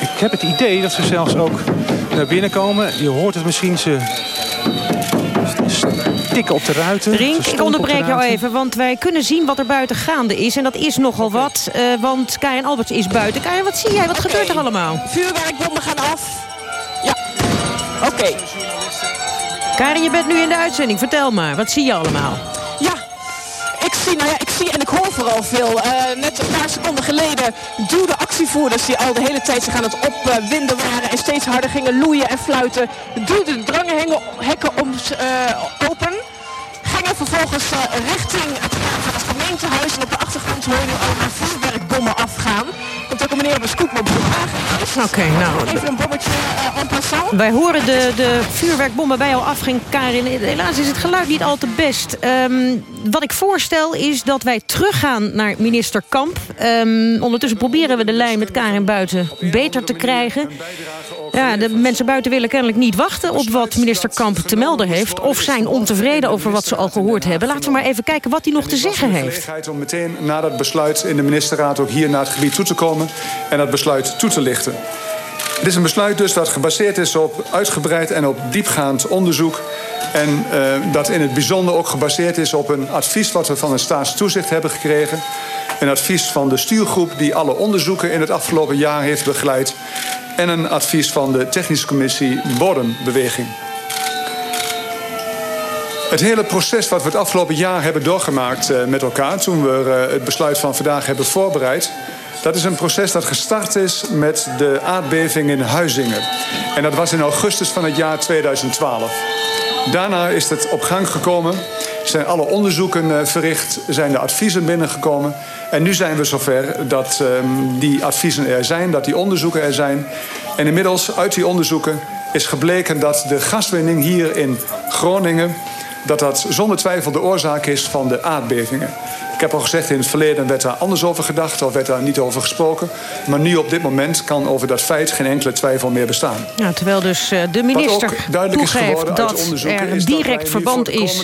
ik heb het idee dat ze zelfs ook naar binnen komen. Je hoort het misschien, ze tikken op de ruiten. Rink, ik onderbreek jou even, want wij kunnen zien wat er buiten gaande is. En dat is nogal wat, want Karin Alberts is buiten. Karin, wat zie jij? Wat gebeurt er allemaal? Vuurwerkbommen gaan af. Ja, oké. Okay. Karin, je bent nu in de uitzending. Vertel maar, wat zie je allemaal? Zie, nou ja, ik zie en ik hoor vooral veel. Uh, net een paar seconden geleden duwden actievoerders die al de hele tijd zich aan het opwinden waren en steeds harder gingen loeien en fluiten, duwden de drangenhekken uh, open. Gingen vervolgens uh, richting het, het gemeentehuis en op de achtergrond hoor je allemaal vuurwerkbommen afgaan. Op een scootmobiel aangehuisd. Oké, nou... Even een bommetje uh, en passant. Wij horen de, de vuurwerkbommen bij jou afging, Karin. Helaas is het geluid niet al te best. Um, wat ik voorstel is dat wij teruggaan naar minister Kamp. Um, ondertussen proberen we de lijn met Karin buiten beter te krijgen. Ja, de mensen buiten willen kennelijk niet wachten op wat minister Kamp te melden heeft. Of zijn ontevreden over wat ze al gehoord hebben. Laten we maar even kijken wat hij nog te zeggen heeft. Om meteen na dat besluit in de ministerraad ook hier naar het gebied toe te komen. En dat besluit toe te lichten. Het is een besluit dus dat gebaseerd is op uitgebreid en op diepgaand onderzoek. En uh, dat in het bijzonder ook gebaseerd is op een advies wat we van het staatstoezicht hebben gekregen. Een advies van de stuurgroep die alle onderzoeken in het afgelopen jaar heeft begeleid. En een advies van de technische commissie Bodembeweging. Het hele proces wat we het afgelopen jaar hebben doorgemaakt uh, met elkaar... toen we uh, het besluit van vandaag hebben voorbereid... Dat is een proces dat gestart is met de aardbeving in Huizingen. En dat was in augustus van het jaar 2012. Daarna is het op gang gekomen. Zijn alle onderzoeken uh, verricht, zijn de adviezen binnengekomen. En nu zijn we zover dat um, die adviezen er zijn, dat die onderzoeken er zijn. En inmiddels uit die onderzoeken is gebleken dat de gaswinning hier in Groningen... dat dat zonder twijfel de oorzaak is van de aardbevingen. Ik heb al gezegd, in het verleden werd daar anders over gedacht... of werd daar niet over gesproken. Maar nu op dit moment kan over dat feit geen enkele twijfel meer bestaan. Ja, terwijl dus eh, de minister toegeeft dat er een direct verband is...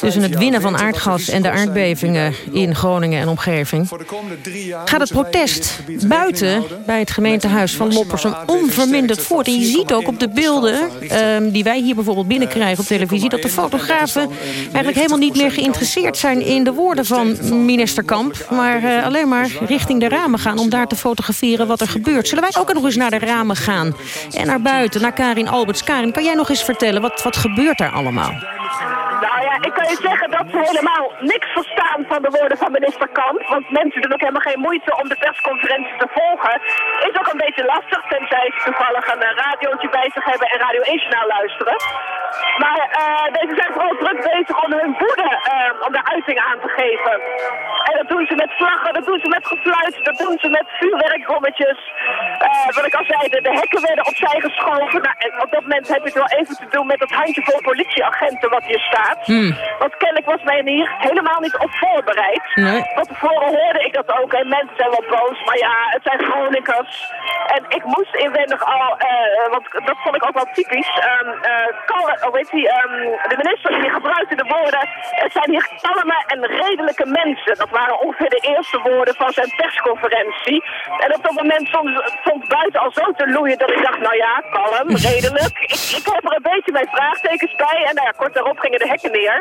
tussen het winnen van aardgas en de aardbevingen in Groningen en omgeving. Gaat het protest buiten bij het gemeentehuis van Loppersum onverminderd voort. En je ziet ook op de beelden um, die wij hier bijvoorbeeld binnenkrijgen op televisie... dat de fotografen eigenlijk helemaal niet meer geïnteresseerd zijn in de woorden van minister Kamp. Maar uh, alleen maar richting de ramen gaan om daar te fotograferen wat er gebeurt. Zullen wij ook nog eens naar de ramen gaan? En naar buiten, naar Karin Alberts. Karin, kan jij nog eens vertellen, wat, wat gebeurt daar allemaal? Ja, ik kan je zeggen dat ze helemaal niks verstaan van de woorden van minister Kamp. Want mensen doen ook helemaal geen moeite om de persconferentie te volgen. Is ook een beetje lastig, tenzij ze toevallig een uh, radiootje bij zich hebben en Radio 1 journaal luisteren. Maar uh, deze zijn vooral druk bezig om hun woede uh, om de uiting aan te geven. En dat doen ze met vlaggen, dat doen ze met gefluit, dat doen ze met vuurwerkrommetjes. Uh, wat ik al zei, de, de hekken werden opzij geschoven. Nou, en op dat moment heb ik wel even te doen met dat handjevol politieagenten wat hier staat. Hmm. Want kennelijk was mij hier helemaal niet op voorbereid. Nee. Van tevoren hoorde ik dat ook. En mensen zijn wel boos, maar ja, het zijn Groningers. En ik moest inwendig al, uh, want dat vond ik ook wel typisch. Um, uh, oh weet je, um, de minister die gebruikte de woorden. Het zijn hier kalme en redelijke mensen. Dat waren ongeveer de eerste woorden van zijn persconferentie. En op dat moment stond, stond buiten al zo te loeien dat ik dacht, nou ja, kalm, redelijk. ik, ik heb er een beetje mijn vraagtekens bij. En nou ja, kort daarop gingen de hekken neer.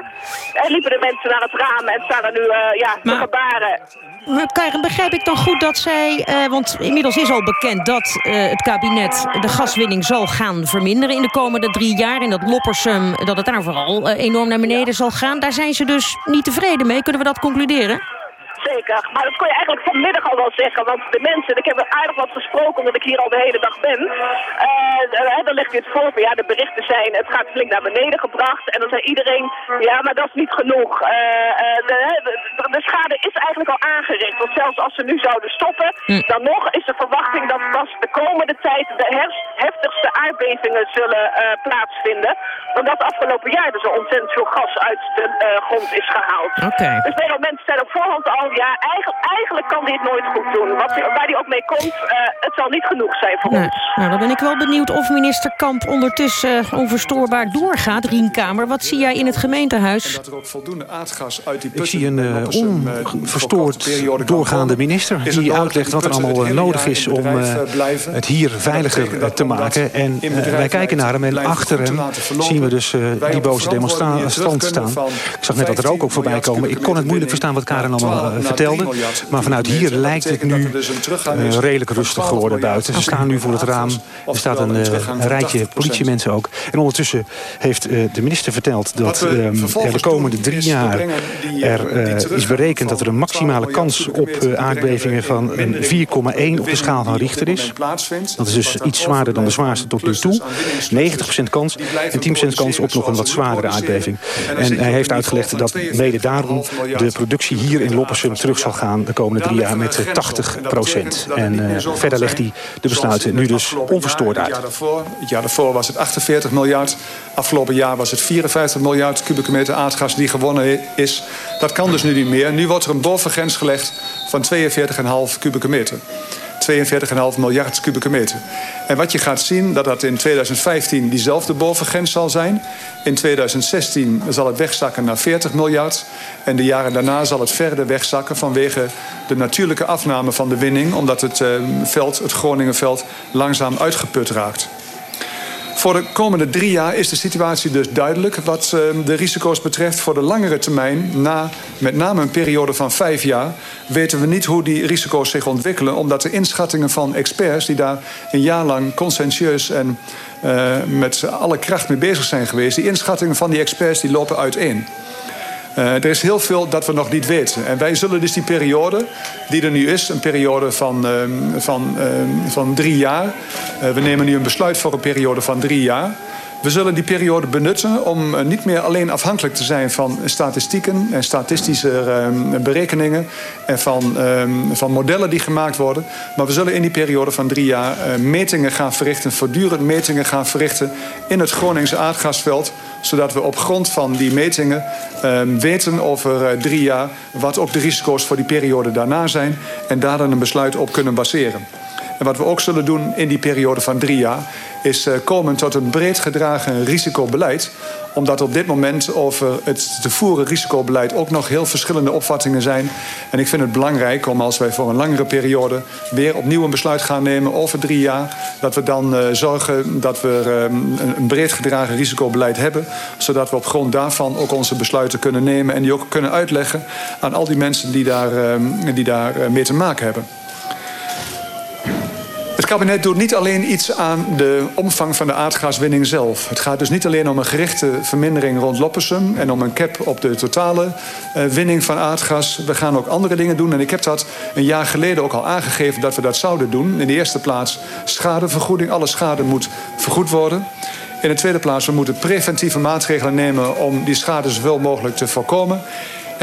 En liepen de mensen naar het raam en staan er nu uh, ja, te gebaren. Maar Karen, begrijp ik dan goed dat zij... Uh, want inmiddels is al bekend dat uh, het kabinet de gaswinning zal gaan verminderen in de komende drie jaar. En dat Loppersum, dat het daar vooral enorm naar beneden zal gaan. Daar zijn ze dus niet tevreden mee. Kunnen we dat concluderen? Maar dat kon je eigenlijk vanmiddag al wel zeggen. Want de mensen, ik heb er aardig wat gesproken omdat ik hier al de hele dag ben. Uh, dan leg je het voor, ja, de berichten zijn, het gaat flink naar beneden gebracht. En dan zei iedereen, ja, maar dat is niet genoeg. Uh, de, de, de, schade is eigenlijk al aangericht. Want zelfs als ze nu zouden stoppen, hm. dan nog is de verwachting dat pas de komende tijd de heftigste aardbevingen zullen plaatsvinden. Omdat afgelopen jaar er zo ontzettend veel gas uit de grond is gehaald. Okay. Dus veel mensen zijn op voorhand al ja, eigenlijk, eigenlijk kan dit nooit goed doen. Wat, waar hij ook mee komt, uh, het zal niet genoeg zijn voor nee. ons. Nou, dan ben ik wel benieuwd of minister Kamp ondertussen uh, onverstoorbaar doorgaat. Rienkamer, wat zie jij in het gemeentehuis? En dat er ook voldoende aardgas uit die Ik zie een uh, onverstoord doorgaande minister... die uitlegt wat er allemaal nodig is om het hier veiliger te maken. En wij kijken naar hem en achter hem zien we dus die boze demonstranten staan. Ik zag net dat er ook, ook voorbij komen. Ik kon het moeilijk verstaan wat Karen allemaal vertelde. Maar vanuit hier lijkt het nu uh, redelijk rustig geworden buiten. Ze staan nu voor het raam. Er staat een, uh, een rijtje politiemensen ook. En ondertussen heeft uh, de minister verteld dat um, er de komende drie jaar... er is berekend dat er een maximale kans op aardbevingen van een 4,1 op de schaal van Richter is. Dat is dus iets zwaarder dan de zwaarste tot nu toe. 90% kans en 10% kans op nog een wat zwaardere aardbeving. En hij heeft uitgelegd dat mede daarom de productie hier in Loppersum terug zal gaan de komende drie jaar met 80 procent. En uh, verder legt hij de besluiten nu dus onverstoord uit. Het jaar, daarvoor, het jaar daarvoor was het 48 miljard. Afgelopen jaar was het 54 miljard kubieke meter aardgas die gewonnen is. Dat kan dus nu niet meer. Nu wordt er een bovengrens gelegd van 42,5 kubieke meter. 42,5 miljard kubieke meter. En wat je gaat zien, dat dat in 2015 diezelfde bovengrens zal zijn. In 2016 zal het wegzakken naar 40 miljard. En de jaren daarna zal het verder wegzakken vanwege de natuurlijke afname van de winning. Omdat het, uh, veld, het Groningenveld langzaam uitgeput raakt. Voor de komende drie jaar is de situatie dus duidelijk wat uh, de risico's betreft. Voor de langere termijn, na met name een periode van vijf jaar, weten we niet hoe die risico's zich ontwikkelen. Omdat de inschattingen van experts die daar een jaar lang conscientieus en uh, met alle kracht mee bezig zijn geweest, die inschattingen van die experts die lopen uiteen. Uh, er is heel veel dat we nog niet weten. En wij zullen dus die periode, die er nu is, een periode van, uh, van, uh, van drie jaar. we nemen nu een besluit voor een periode van drie jaar. We zullen die periode benutten om niet meer alleen afhankelijk te zijn van statistieken en statistische berekeningen en van, van modellen die gemaakt worden. Maar we zullen in die periode van drie jaar metingen gaan verrichten, voortdurend metingen gaan verrichten in het Groningse aardgasveld zodat we op grond van die metingen uh, weten over uh, drie jaar wat ook de risico's voor die periode daarna zijn en daar dan een besluit op kunnen baseren. En wat we ook zullen doen in die periode van drie jaar is uh, komen tot een breed gedragen risicobeleid omdat op dit moment over het te voeren risicobeleid ook nog heel verschillende opvattingen zijn. En ik vind het belangrijk om als wij voor een langere periode weer opnieuw een besluit gaan nemen over drie jaar, dat we dan uh, zorgen dat we uh, een, breed gedragen risicobeleid hebben, zodat we op grond daarvan ook onze besluiten kunnen nemen en die ook kunnen uitleggen aan al die mensen die daar, die daar mee te maken hebben. Het kabinet doet niet alleen iets aan de omvang van de aardgaswinning zelf. Het gaat dus niet alleen om een gerichte vermindering rond Loppersum... en om een cap op de totale uh, winning van aardgas. We gaan ook andere dingen doen. En ik heb dat een jaar geleden ook al aangegeven dat we dat zouden doen. In de eerste plaats schadevergoeding. Alle schade moet vergoed worden. In de tweede plaats, we moeten preventieve maatregelen nemen... om die schade zoveel mogelijk te voorkomen.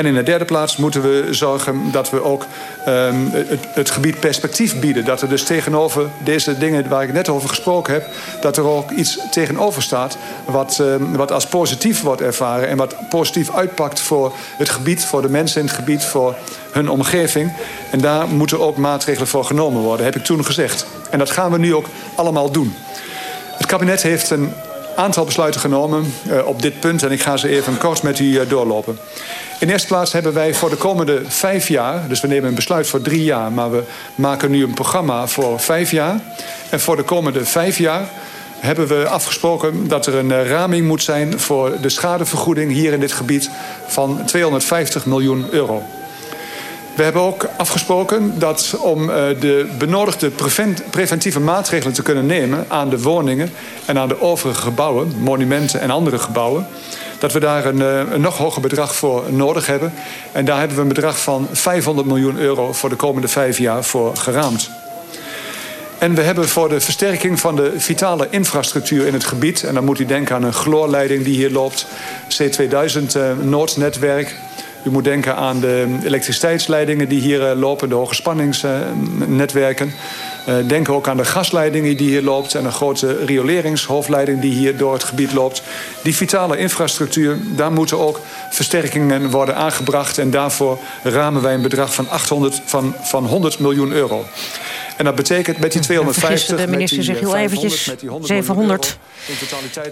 En in de derde plaats moeten we zorgen dat we ook um, het, het, gebied perspectief bieden. Dat er dus tegenover deze dingen waar ik net over gesproken heb... dat er ook iets tegenover staat wat, um, wat als positief wordt ervaren... en wat positief uitpakt voor het gebied, voor de mensen in het gebied... voor hun omgeving. En daar moeten ook maatregelen voor genomen worden, heb ik toen gezegd. En dat gaan we nu ook allemaal doen. Het kabinet heeft een aantal besluiten genomen uh, op dit punt... en ik ga ze even kort met u uh, doorlopen. In eerste plaats hebben wij voor de komende vijf jaar... dus we nemen een besluit voor drie jaar... maar we maken nu een programma voor vijf jaar. En voor de komende vijf jaar hebben we afgesproken dat er een raming moet zijn... voor de schadevergoeding hier in dit gebied van 250 miljoen euro. We hebben ook afgesproken dat om de benodigde preventieve maatregelen te kunnen nemen... aan de woningen en aan de overige gebouwen, monumenten en andere gebouwen dat we daar een, een, nog hoger bedrag voor nodig hebben. En daar hebben we een bedrag van 500 miljoen euro voor de komende vijf jaar voor geraamd. En we hebben voor de versterking van de vitale infrastructuur in het gebied... en dan moet u denken aan een chloorleiding die hier loopt... C2000-noodnetwerk... U moet denken aan de elektriciteitsleidingen die hier lopen, de hoge spanningsnetwerken. Uh, denk ook aan de gasleidingen die hier loopt en een grote rioleringshoofdleiding die hier door het gebied loopt. Die vitale infrastructuur, daar moeten ook versterkingen worden aangebracht en daarvoor ramen wij een bedrag van, 800, van, van 100 miljoen euro. En dat betekent met die 250... de minister zich heel eventjes 700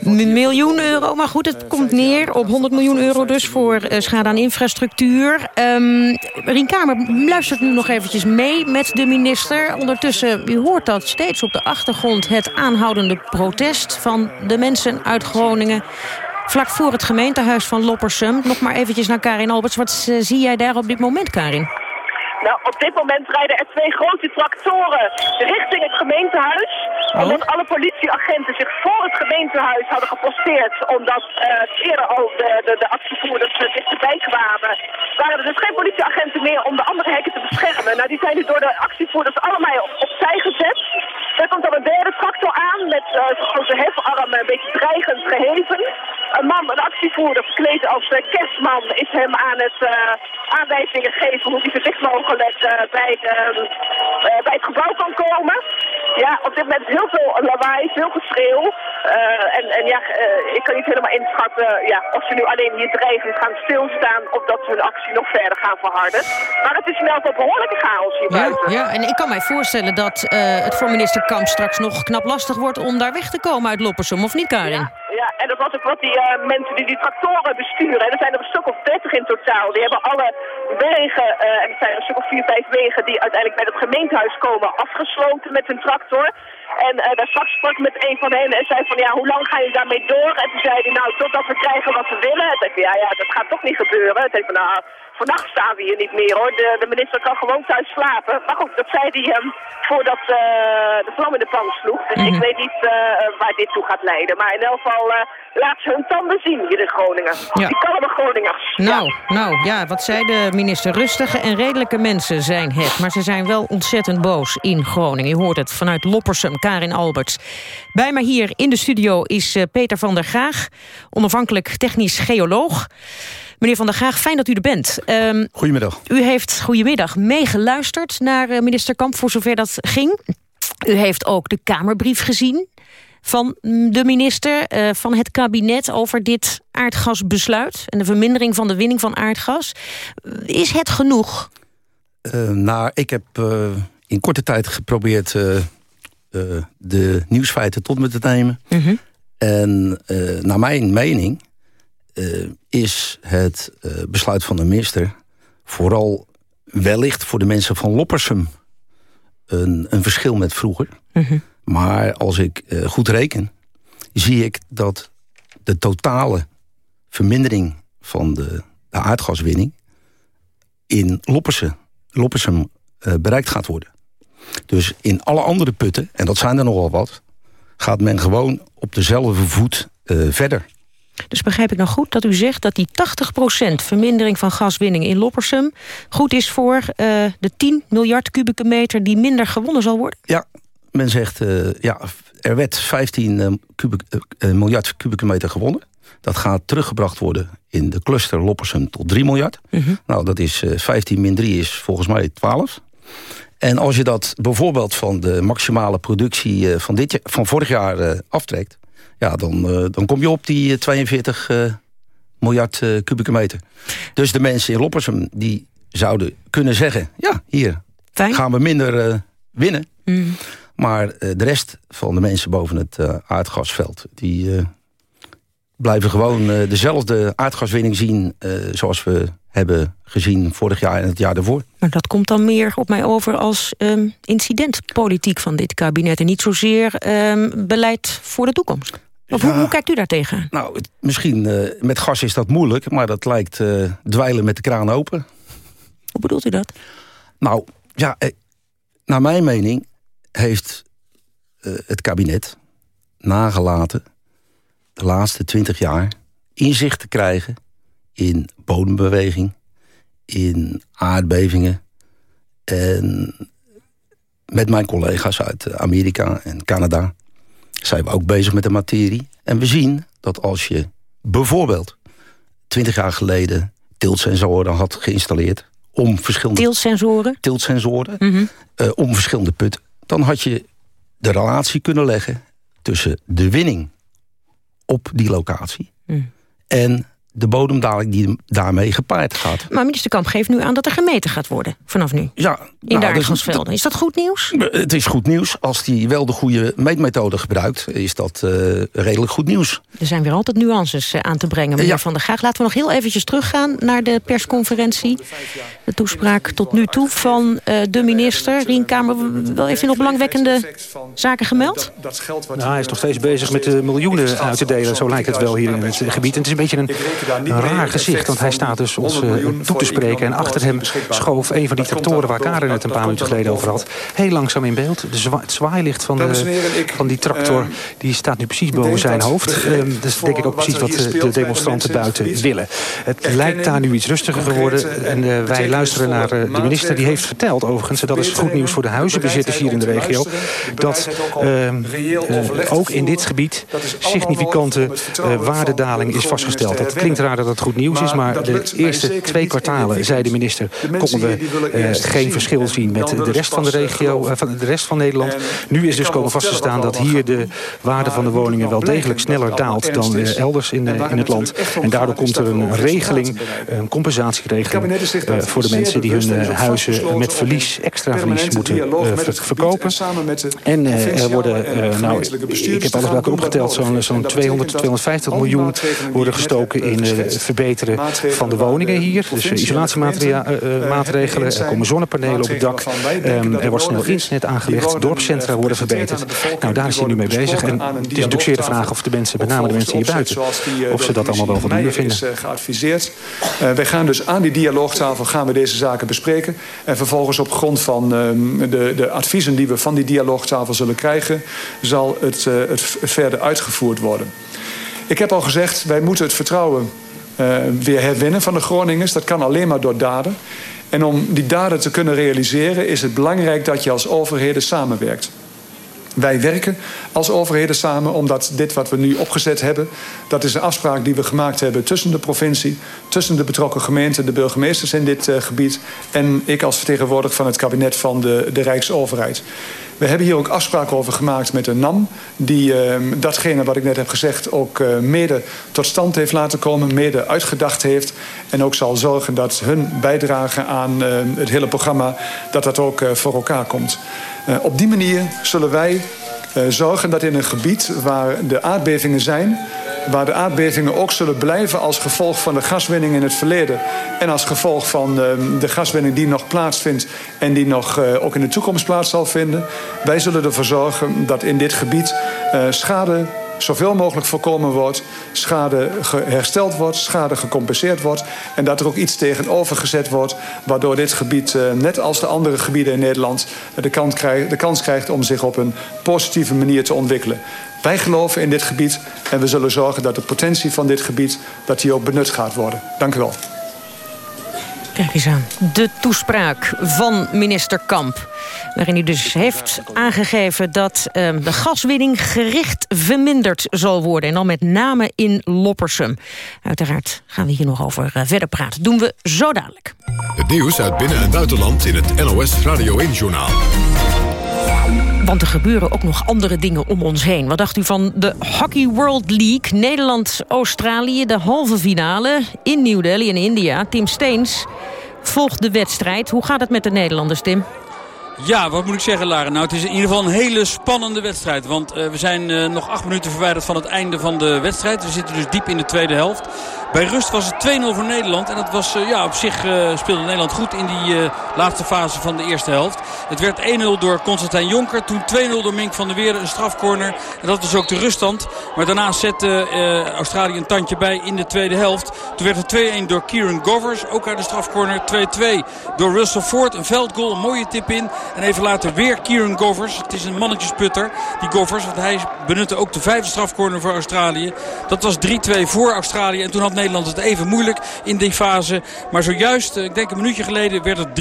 miljoen euro. Maar goed, het komt neer op 100 miljoen euro dus voor schade aan infrastructuur. Um, Rien Kamer luistert nu nog eventjes mee met de minister. Ondertussen, u hoort dat steeds op de achtergrond... het aanhoudende protest van de mensen uit Groningen vlak voor het gemeentehuis van Loppersum. Nog maar eventjes naar Karin Alberts. Wat zie jij daar op dit moment, Karin? Nou, op dit moment rijden er twee grote tractoren richting het gemeentehuis. Oh. Omdat alle politieagenten zich voor het gemeentehuis hadden geposteerd. Omdat uh, eerder al de, de, de actievoerders dichterbij kwamen. Waren er dus geen politieagenten meer om de andere hekken te beschermen. Nou, die zijn nu door de actievoerders allemaal op, opzij gezet. Er komt dan een derde tractor aan met uh, zijn grote hefarmen een beetje dreigend geheven. Een man, een actievoerder verkleed als kerstman, is hem aan het aanwijzingen geven hoe hij zo dicht mogelijk bij, de, uh, bij het gebouw kan komen. Ja, op dit moment heel veel lawaai, veel geschreeuw. Uh, en, en ja, ik kan niet helemaal inschatten ja, of ze nu alleen hier dreigend gaan stilstaan... of dat ze hun actie nog verder gaan verharden. Maar het is wel een behoorlijke chaos hier ja, buiten. Ja, en ik kan mij voorstellen dat het voor minister Kamp straks nog knap lastig wordt... om daar weg te komen uit Loppersum, of niet, Karin? Ja. Ja, en dat was ook wat die uh, mensen die die tractoren besturen. En er zijn er een stuk of 30 in totaal. Die hebben alle wegen, uh, en er zijn een stuk of 4, 5 wegen die uiteindelijk bij het gemeentehuis komen afgesloten met hun tractor. En uh, daar straks sprak met een van hen en zei van ja, hoe lang ga je daarmee door? En toen zei hij nou, totdat we krijgen wat we willen. En zei ja, ja, dat gaat toch niet gebeuren. En zei van nou, vannacht staan we hier niet meer hoor. De, de minister kan gewoon thuis slapen. Maar goed, dat zei hij um, voordat uh, de vlam in de pan sloeg. Dus mm -hmm. ik weet niet uh, waar dit toe gaat leiden. Maar in elk geval uh, laat ze hun tanden zien hier in Groningen. Ja. Die kalme Groningers. Nou, ja. nou ja, wat zei de minister? Rustige en redelijke mensen zijn het. Maar ze zijn wel ontzettend boos in Groningen. Je hoort het vanuit Loppersum, Karin Alberts. Bij mij hier in de studio is Peter van der Graag, onafhankelijk technisch geoloog. Meneer Van der Graag, fijn dat u er bent. Um, goedemiddag. U heeft, goedemiddag, meegeluisterd naar uh, minister Kamp voor zover dat ging. U heeft ook de Kamerbrief gezien van de minister uh, van het kabinet over dit aardgasbesluit... en de vermindering van de winning van aardgas. Is het genoeg? Uh, nou, ik heb in korte tijd geprobeerd de nieuwsfeiten tot me te nemen. Mhm. -huh. En naar mijn mening is het uh, besluit van de minister... vooral wellicht voor de mensen van Loppersum... een, een verschil met vroeger. -huh. Maar als ik uh, goed reken... zie ik dat de totale vermindering van de, de aardgaswinning... in Loppersum, Loppersum bereikt gaat worden. Dus in alle andere putten, en dat zijn er nogal wat... gaat men gewoon op dezelfde voet uh, verder. Dus begrijp ik nou goed dat u zegt dat die 80% vermindering van gaswinning in Loppersum... goed is voor uh, de 10 miljard kubieke meter die minder gewonnen zal worden? Ja, men zegt, uh, ja, er werd 15 kubik, miljard kubieke meter gewonnen. Dat gaat teruggebracht worden in de cluster Loppersum tot 3 miljard. -hmm. Nou, dat is 15 min 3 is volgens mij 12. En als je dat bijvoorbeeld van de maximale productie van, dit, van vorig jaar aftrekt... ja, dan, uh, dan kom je op die 42 uh, miljard uh, kubieke meter. Dus de mensen in Loppersum die zouden kunnen zeggen... ja, hier Fijn. gaan we minder winnen. Mm. Maar de rest van de mensen boven het aardgasveld... die blijven gewoon dezelfde aardgaswinning zien... zoals we hebben gezien vorig jaar en het jaar daarvoor. Maar dat komt dan meer op mij over als um, incidentpolitiek van dit kabinet... en niet zozeer um, beleid voor de toekomst. Of ja, hoe, hoe, kijkt u daar tegen? Nou, het, misschien uh, met gas is dat moeilijk... maar dat lijkt uh, dweilen met de kraan open. Hoe bedoelt u dat? Nou, ja, eh, naar mijn mening heeft uh, het kabinet nagelaten... de laatste twintig jaar inzicht te krijgen in bodembeweging, in aardbevingen. En met mijn collega's uit Amerika en Canada zijn we ook bezig met de materie. En we zien dat als je bijvoorbeeld 20 jaar geleden tiltsensoren had geïnstalleerd... om verschillende... Tiltsensoren? Tiltsensoren, mm -hmm. uh, om verschillende putten... dan had je de relatie kunnen leggen tussen de winning op die locatie... Mm. en de bodemdaling die daarmee gepaard gaat. Maar minister Kamp geeft nu aan dat er gemeten gaat worden vanaf nu. Ja, in nou, de Is dat goed nieuws? Het is goed nieuws. Als hij wel de goede meetmethode gebruikt, is dat uh, redelijk goed nieuws. Er zijn weer altijd nuances uh, aan te brengen, meneer ja. Van der Graag. Laten we nog heel eventjes teruggaan naar de persconferentie. De toespraak tot nu toe van uh, de minister. Rien Kamer, heeft hij nog belangwekkende zaken gemeld? Dat, dat nou, hij is nog steeds bezig met de miljoenen uit te delen. Zo lijkt het wel hier in het gebied. En het is een beetje een een raar gezicht, want hij staat dus ons uh, toe te spreken. En achter hem schoof een van die tractoren waar Karen het een paar minuten geleden over had... heel langzaam in beeld. De zwa het zwaailicht van, de, van die tractor die staat nu precies boven zijn hoofd. Uh, dus denk ik ook precies wat de demonstranten buiten willen. Het lijkt daar nu iets rustiger geworden. En wij luisteren naar de minister. Die heeft verteld overigens, en dat is goed nieuws voor de huizenbezitters hier in de regio... dat ook in dit gebied significante waardedaling is vastgesteld. Dat klinkt raar dat het goed nieuws is, maar de eerste twee kwartalen, zei de minister, konden we uh, geen verschil zien met de rest van de regio, uh, van de rest van Nederland. Nu is dus komen vast te staan dat hier de waarde van de woningen wel degelijk sneller daalt dan uh, elders in, in het land. En daardoor komt er een regeling, een compensatieregeling voor de mensen die hun huizen met verlies, extra verlies moeten verkopen. En er worden, nou, ik heb alles bij elkaar opgeteld, zo'n zo 200, 250 miljoen worden gestoken in het verbeteren van de woningen hier. Dus isolatiemaatregelen, er komen zonnepanelen op het dak. Um, er wordt snel internet aangelegd, dorpscentra worden verbeterd. Nou, daar is hij nu mee bezig. En het is natuurlijk zeer de vraag of de mensen, met name de mensen hier buiten... of ze dat allemaal wel voldoende vinden. is geadviseerd. Wij gaan dus aan die dialoogtafel gaan we deze zaken bespreken. En vervolgens op grond van um, de, de adviezen die we van die dialoogtafel zullen krijgen... zal het, het verder uitgevoerd worden. Ik heb al gezegd, wij moeten het vertrouwen uh, weer herwinnen van de Groningers. Dat kan alleen maar door daden. En om die daden te kunnen realiseren is het belangrijk dat je als overheden samenwerkt. Wij werken als overheden samen omdat dit wat we nu opgezet hebben... dat is een afspraak die we gemaakt hebben tussen de provincie... tussen de betrokken gemeenten, de burgemeesters in dit uh, gebied... en ik als vertegenwoordiger van het kabinet van de, de Rijksoverheid. We hebben hier ook afspraken over gemaakt met de NAM... die uh, datgene wat ik net heb gezegd ook uh, mede tot stand heeft laten komen... mede uitgedacht heeft en ook zal zorgen dat hun bijdrage aan uh, het hele programma... dat dat ook voor elkaar komt. Op die manier zullen wij zorgen dat in een gebied waar de aardbevingen zijn waar de aardbevingen ook zullen blijven als gevolg van de gaswinning in het verleden. En als gevolg van de gaswinning die nog plaatsvindt en die nog ook in de toekomst plaats zal vinden. Wij zullen ervoor zorgen dat in dit gebied schade zoveel mogelijk voorkomen wordt, schade hersteld wordt, schade gecompenseerd wordt en dat er ook iets tegenover gezet wordt waardoor dit gebied, eh, net als de andere gebieden in Nederland, de kans, krijgt, om zich op een positieve manier te ontwikkelen. Wij geloven in dit gebied en we zullen zorgen dat de potentie van dit gebied dat die ook benut gaat worden. Dank u wel. Kijk eens aan. De toespraak van minister Kamp. Waarin hij dus heeft aangegeven dat uh, de gaswinning gericht verminderd zal worden. En dan met name in Loppersum. Uiteraard gaan we hier nog over uh, verder praten. Doen we zo dadelijk. Het nieuws uit binnen- en buitenland in het NOS Radio 1-journaal. Want er gebeuren ook nog andere dingen om ons heen. Wat dacht u van de Hockey World League? Nederland-Australië, de halve finale in New Delhi in India. Tim Steens volgt de wedstrijd. Hoe gaat het met de Nederlanders, Tim? Ja, wat moet ik zeggen, Lara? Nou, het is in ieder geval een hele spannende wedstrijd. Want uh, we zijn uh, nog acht minuten verwijderd van het einde van de wedstrijd. We zitten dus diep in de tweede helft. Bij rust was het 2-0 voor Nederland. En dat was, uh, ja, op zich speelde Nederland goed in die laatste fase van de eerste helft. Het werd 1-0 door Constantijn Jonker. Toen 2-0 door Mink van der Weerde, een strafcorner. En dat was ook de ruststand. Maar daarna zette Australië een tandje bij in de tweede helft. Toen werd het 2-1 door Kieran Govers, ook uit de strafcorner. 2-2 door Russell Ford, een veldgoal, een mooie tip in. En even later weer Kieran Govers. Het is een mannetjesputter, die Govers. Want hij benutte ook de vijfde strafcorner voor Australië. Dat was 3-2 voor Australië. En toen had Nederland het even moeilijk in die fase. Maar zojuist, ik denk een minuutje geleden, werd het 3-3.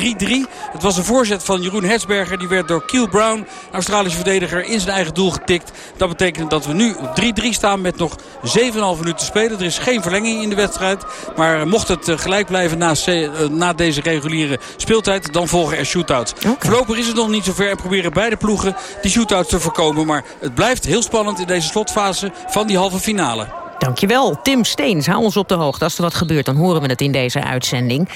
Het was een voorzet van Jeroen Hetsberger. Die werd door Kiel Brown, Australische verdediger, in zijn eigen doel getikt. Dat betekent dat we nu op 3-3 staan met nog 7,5 minuten te spelen. Er is geen verlenging in de wedstrijd. Maar mocht het gelijk blijven na, na deze reguliere speeltijd, dan volgen er shootouts. Okay. Voorlopig is het nog niet zover en proberen beide ploegen die shootouts te voorkomen. Maar het blijft heel spannend in deze slotfase van die halve finale. Dankjewel, Tim Steens. Hou ons op de hoogte. Als er wat gebeurt, dan horen we het in deze uitzending.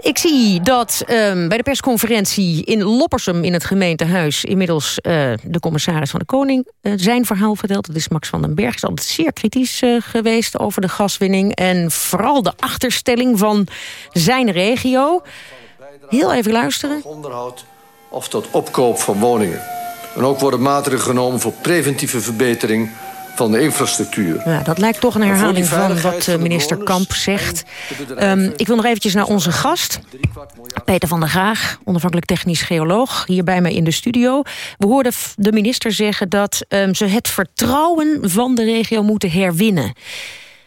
Ik zie dat um, bij de persconferentie in Loppersum in het gemeentehuis... inmiddels uh, de commissaris van de Koning uh, zijn verhaal vertelt. Dat is Max van den Berg. is altijd zeer kritisch uh, geweest over de gaswinning. En vooral de achterstelling van zijn regio. Heel even luisteren. Onderhoud of tot opkoop van woningen. En ook worden maatregelen genomen voor preventieve verbetering van de infrastructuur. Ja, dat lijkt toch een herhaling van wat minister Kamp zegt. Um, ik wil nog eventjes naar onze gast. Peter van der Graag, onafhankelijk technisch geoloog. Hier bij mij in de studio. We hoorden de minister zeggen dat um, ze het vertrouwen van de regio moeten herwinnen.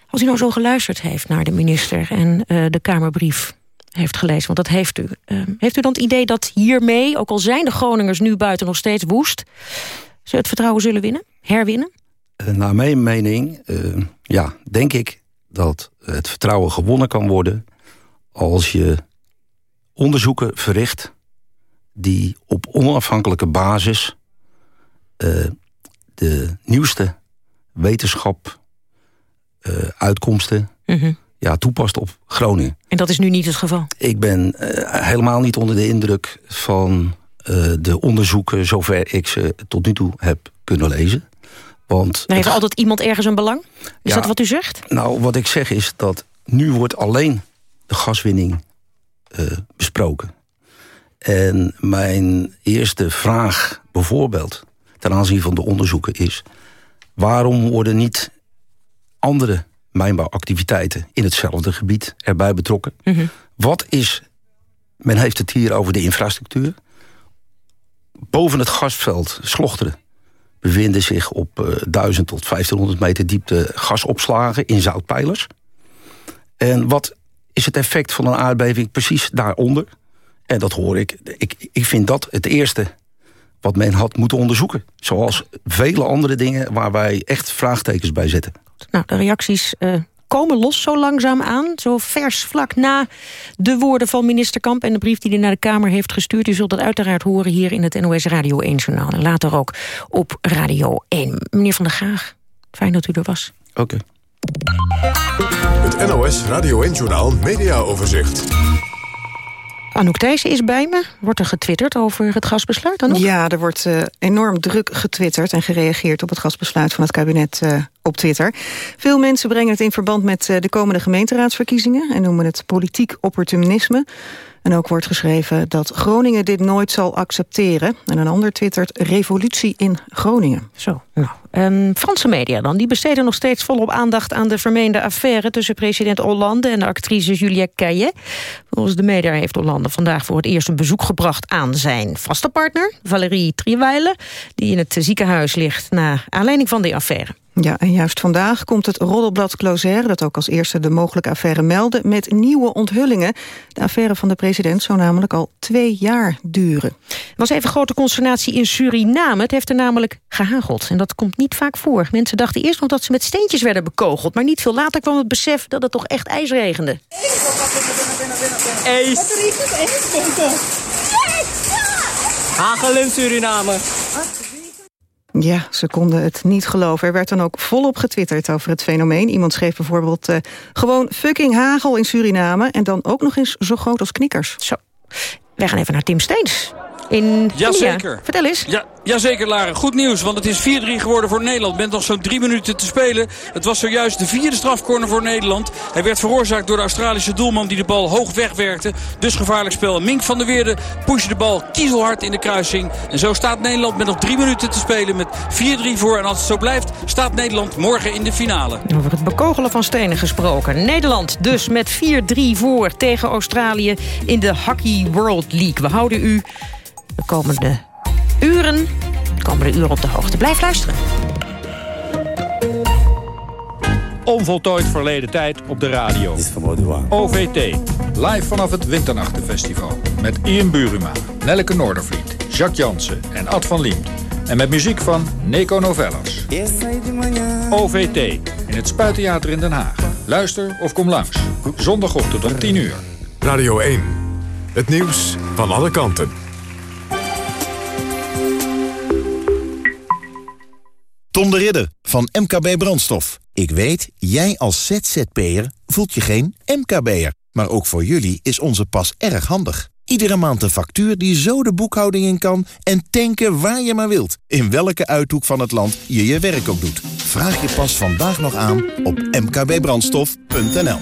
Als u nou zo geluisterd heeft naar de minister en uh, de Kamerbrief heeft gelezen, want dat heeft u. Uh, heeft u dan het idee dat hiermee, ook al zijn de Groningers nu buiten nog steeds woest... ze het vertrouwen zullen winnen, herwinnen? Uh, naar mijn mening, uh, ja, denk ik dat het vertrouwen gewonnen kan worden... als je onderzoeken verricht die op onafhankelijke basis... de nieuwste wetenschap, uitkomsten... -hmm ja, toepast op Groningen. En dat is nu niet het geval? Ik ben uh, helemaal niet onder de indruk van uh, de onderzoeken... zover ik ze tot nu toe heb kunnen lezen. Want er heeft altijd iemand ergens een belang? Is ja, dat wat u zegt? Nou, wat ik zeg is dat nu wordt alleen de gaswinning uh, besproken. En mijn eerste vraag bijvoorbeeld... ten aanzien van de onderzoeken is... waarom worden niet andere mijnbouwactiviteiten in hetzelfde gebied erbij betrokken. Mm -hmm. Wat is, men heeft het hier over de infrastructuur. Boven het gasveld Slochteren bevinden zich op uh, 1000 tot 1500 meter diepte gasopslagen in zoutpijlers. En wat is het effect van een aardbeving precies daaronder? En dat hoor ik. Ik, ik vind dat het eerste wat men had moeten onderzoeken. Zoals vele andere dingen waar wij echt vraagtekens bij zetten. Nou, de reacties uh, komen los zo langzaam aan. Zo vers vlak na de woorden van minister Kamp... en de brief die hij naar de Kamer heeft gestuurd. U zult dat uiteraard horen hier in het NOS Radio 1-journaal. En later ook op Radio 1. Meneer Van der Graag, fijn dat u er was. Oké. Het NOS Radio 1-journaal Mediaoverzicht. Anouk Thijssen is bij me. Wordt er getwitterd over het gasbesluit, Anouk? Ja, er wordt uh, enorm druk getwitterd en gereageerd op het gasbesluit van het kabinet uh, op Twitter. Veel mensen brengen het in verband met uh, de komende gemeenteraadsverkiezingen en noemen het politiek opportunisme. En ook wordt geschreven dat Groningen dit nooit zal accepteren. En een ander twittert revolutie in Groningen. Zo, nou. Um, Franse media dan, die besteden nog steeds volop aandacht... aan de vermeende affaire tussen president Hollande en de actrice Juliette Cayet. Volgens de media heeft Hollande vandaag voor het eerst een bezoek gebracht... aan zijn vaste partner, Valérie Trierweiler... die in het ziekenhuis ligt na aanleiding van die affaire. Ja, en juist vandaag komt het roddelblad Closer... dat ook als eerste de mogelijke affaire meldde... met nieuwe onthullingen. De affaire van de president zou namelijk al twee jaar duren. Er was even grote consternatie in Suriname. Het heeft er namelijk gehageld. En dat komt niet vaak voor. Mensen dachten eerst nog dat ze met steentjes werden bekogeld. Maar niet veel later kwam het besef dat het toch echt ijs regende. Ijs. Hagel in Suriname. Ja, ze konden het niet geloven. Er werd dan ook volop getwitterd over het fenomeen. Iemand schreef bijvoorbeeld uh, gewoon fucking hagel in Suriname... en dan ook nog eens zo groot als knikkers. Zo. Wij gaan even naar Tim Steens in Jazeker. Vertel eens. Ja, jazeker, Lara. Goed nieuws, want het is 4-3 geworden voor Nederland. Bent nog zo'n drie minuten te spelen. Het was zojuist de vierde strafcorner voor Nederland. Hij werd veroorzaakt door de Australische doelman die de bal hoog wegwerkte. Dus gevaarlijk spel. Mink van der Weerde pushte de bal kiezelhard in de kruising. En zo staat Nederland met nog drie minuten te spelen met 4-3 voor. En als het zo blijft, staat Nederland morgen in de finale. Over het bekogelen van stenen gesproken. Nederland dus met 4-3 voor tegen Australië in de Hockey World League. We houden u de komende uren, de komende uren op de hoogte. Blijf luisteren. Onvoltooid verleden tijd op de radio. OVT, live vanaf het Winternachtenfestival. Met Ian Buruma, Nelleke Noordervliet, Jacques Jansen en Ad van Liemt. En met muziek van Neko Novellas. OVT, in het Spuitentheater in Den Haag. Luister of kom langs. Zondagochtend om 10 uur. Radio 1, het nieuws van alle kanten. Tom de Ridder van MKB Brandstof. Ik weet, jij als ZZP'er voelt je geen MKB'er. Maar ook voor jullie is onze pas erg handig. Iedere maand een factuur die zo de boekhouding in kan... en tanken waar je maar wilt. In welke uithoek van het land je je werk ook doet. Vraag je pas vandaag nog aan op mkbbrandstof.nl.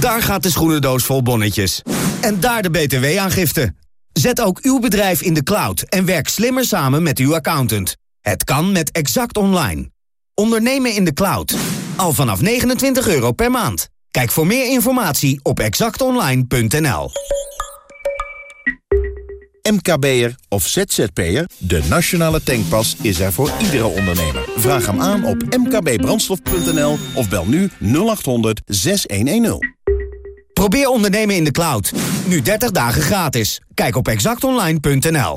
Daar gaat de schoenendoos vol bonnetjes. En daar de btw-aangifte. Zet ook uw bedrijf in de cloud en werk slimmer samen met uw accountant. Het kan met Exact Online. Ondernemen in de cloud. Al vanaf 29 euro per maand. Kijk voor meer informatie op exactonline.nl. MKB'er of ZZP'er, de nationale tankpas is er voor iedere ondernemer. Vraag hem aan op mkbbrandstof.nl of bel nu 0800 6110. Probeer ondernemen in de cloud. Nu 30 dagen gratis. Kijk op exactonline.nl.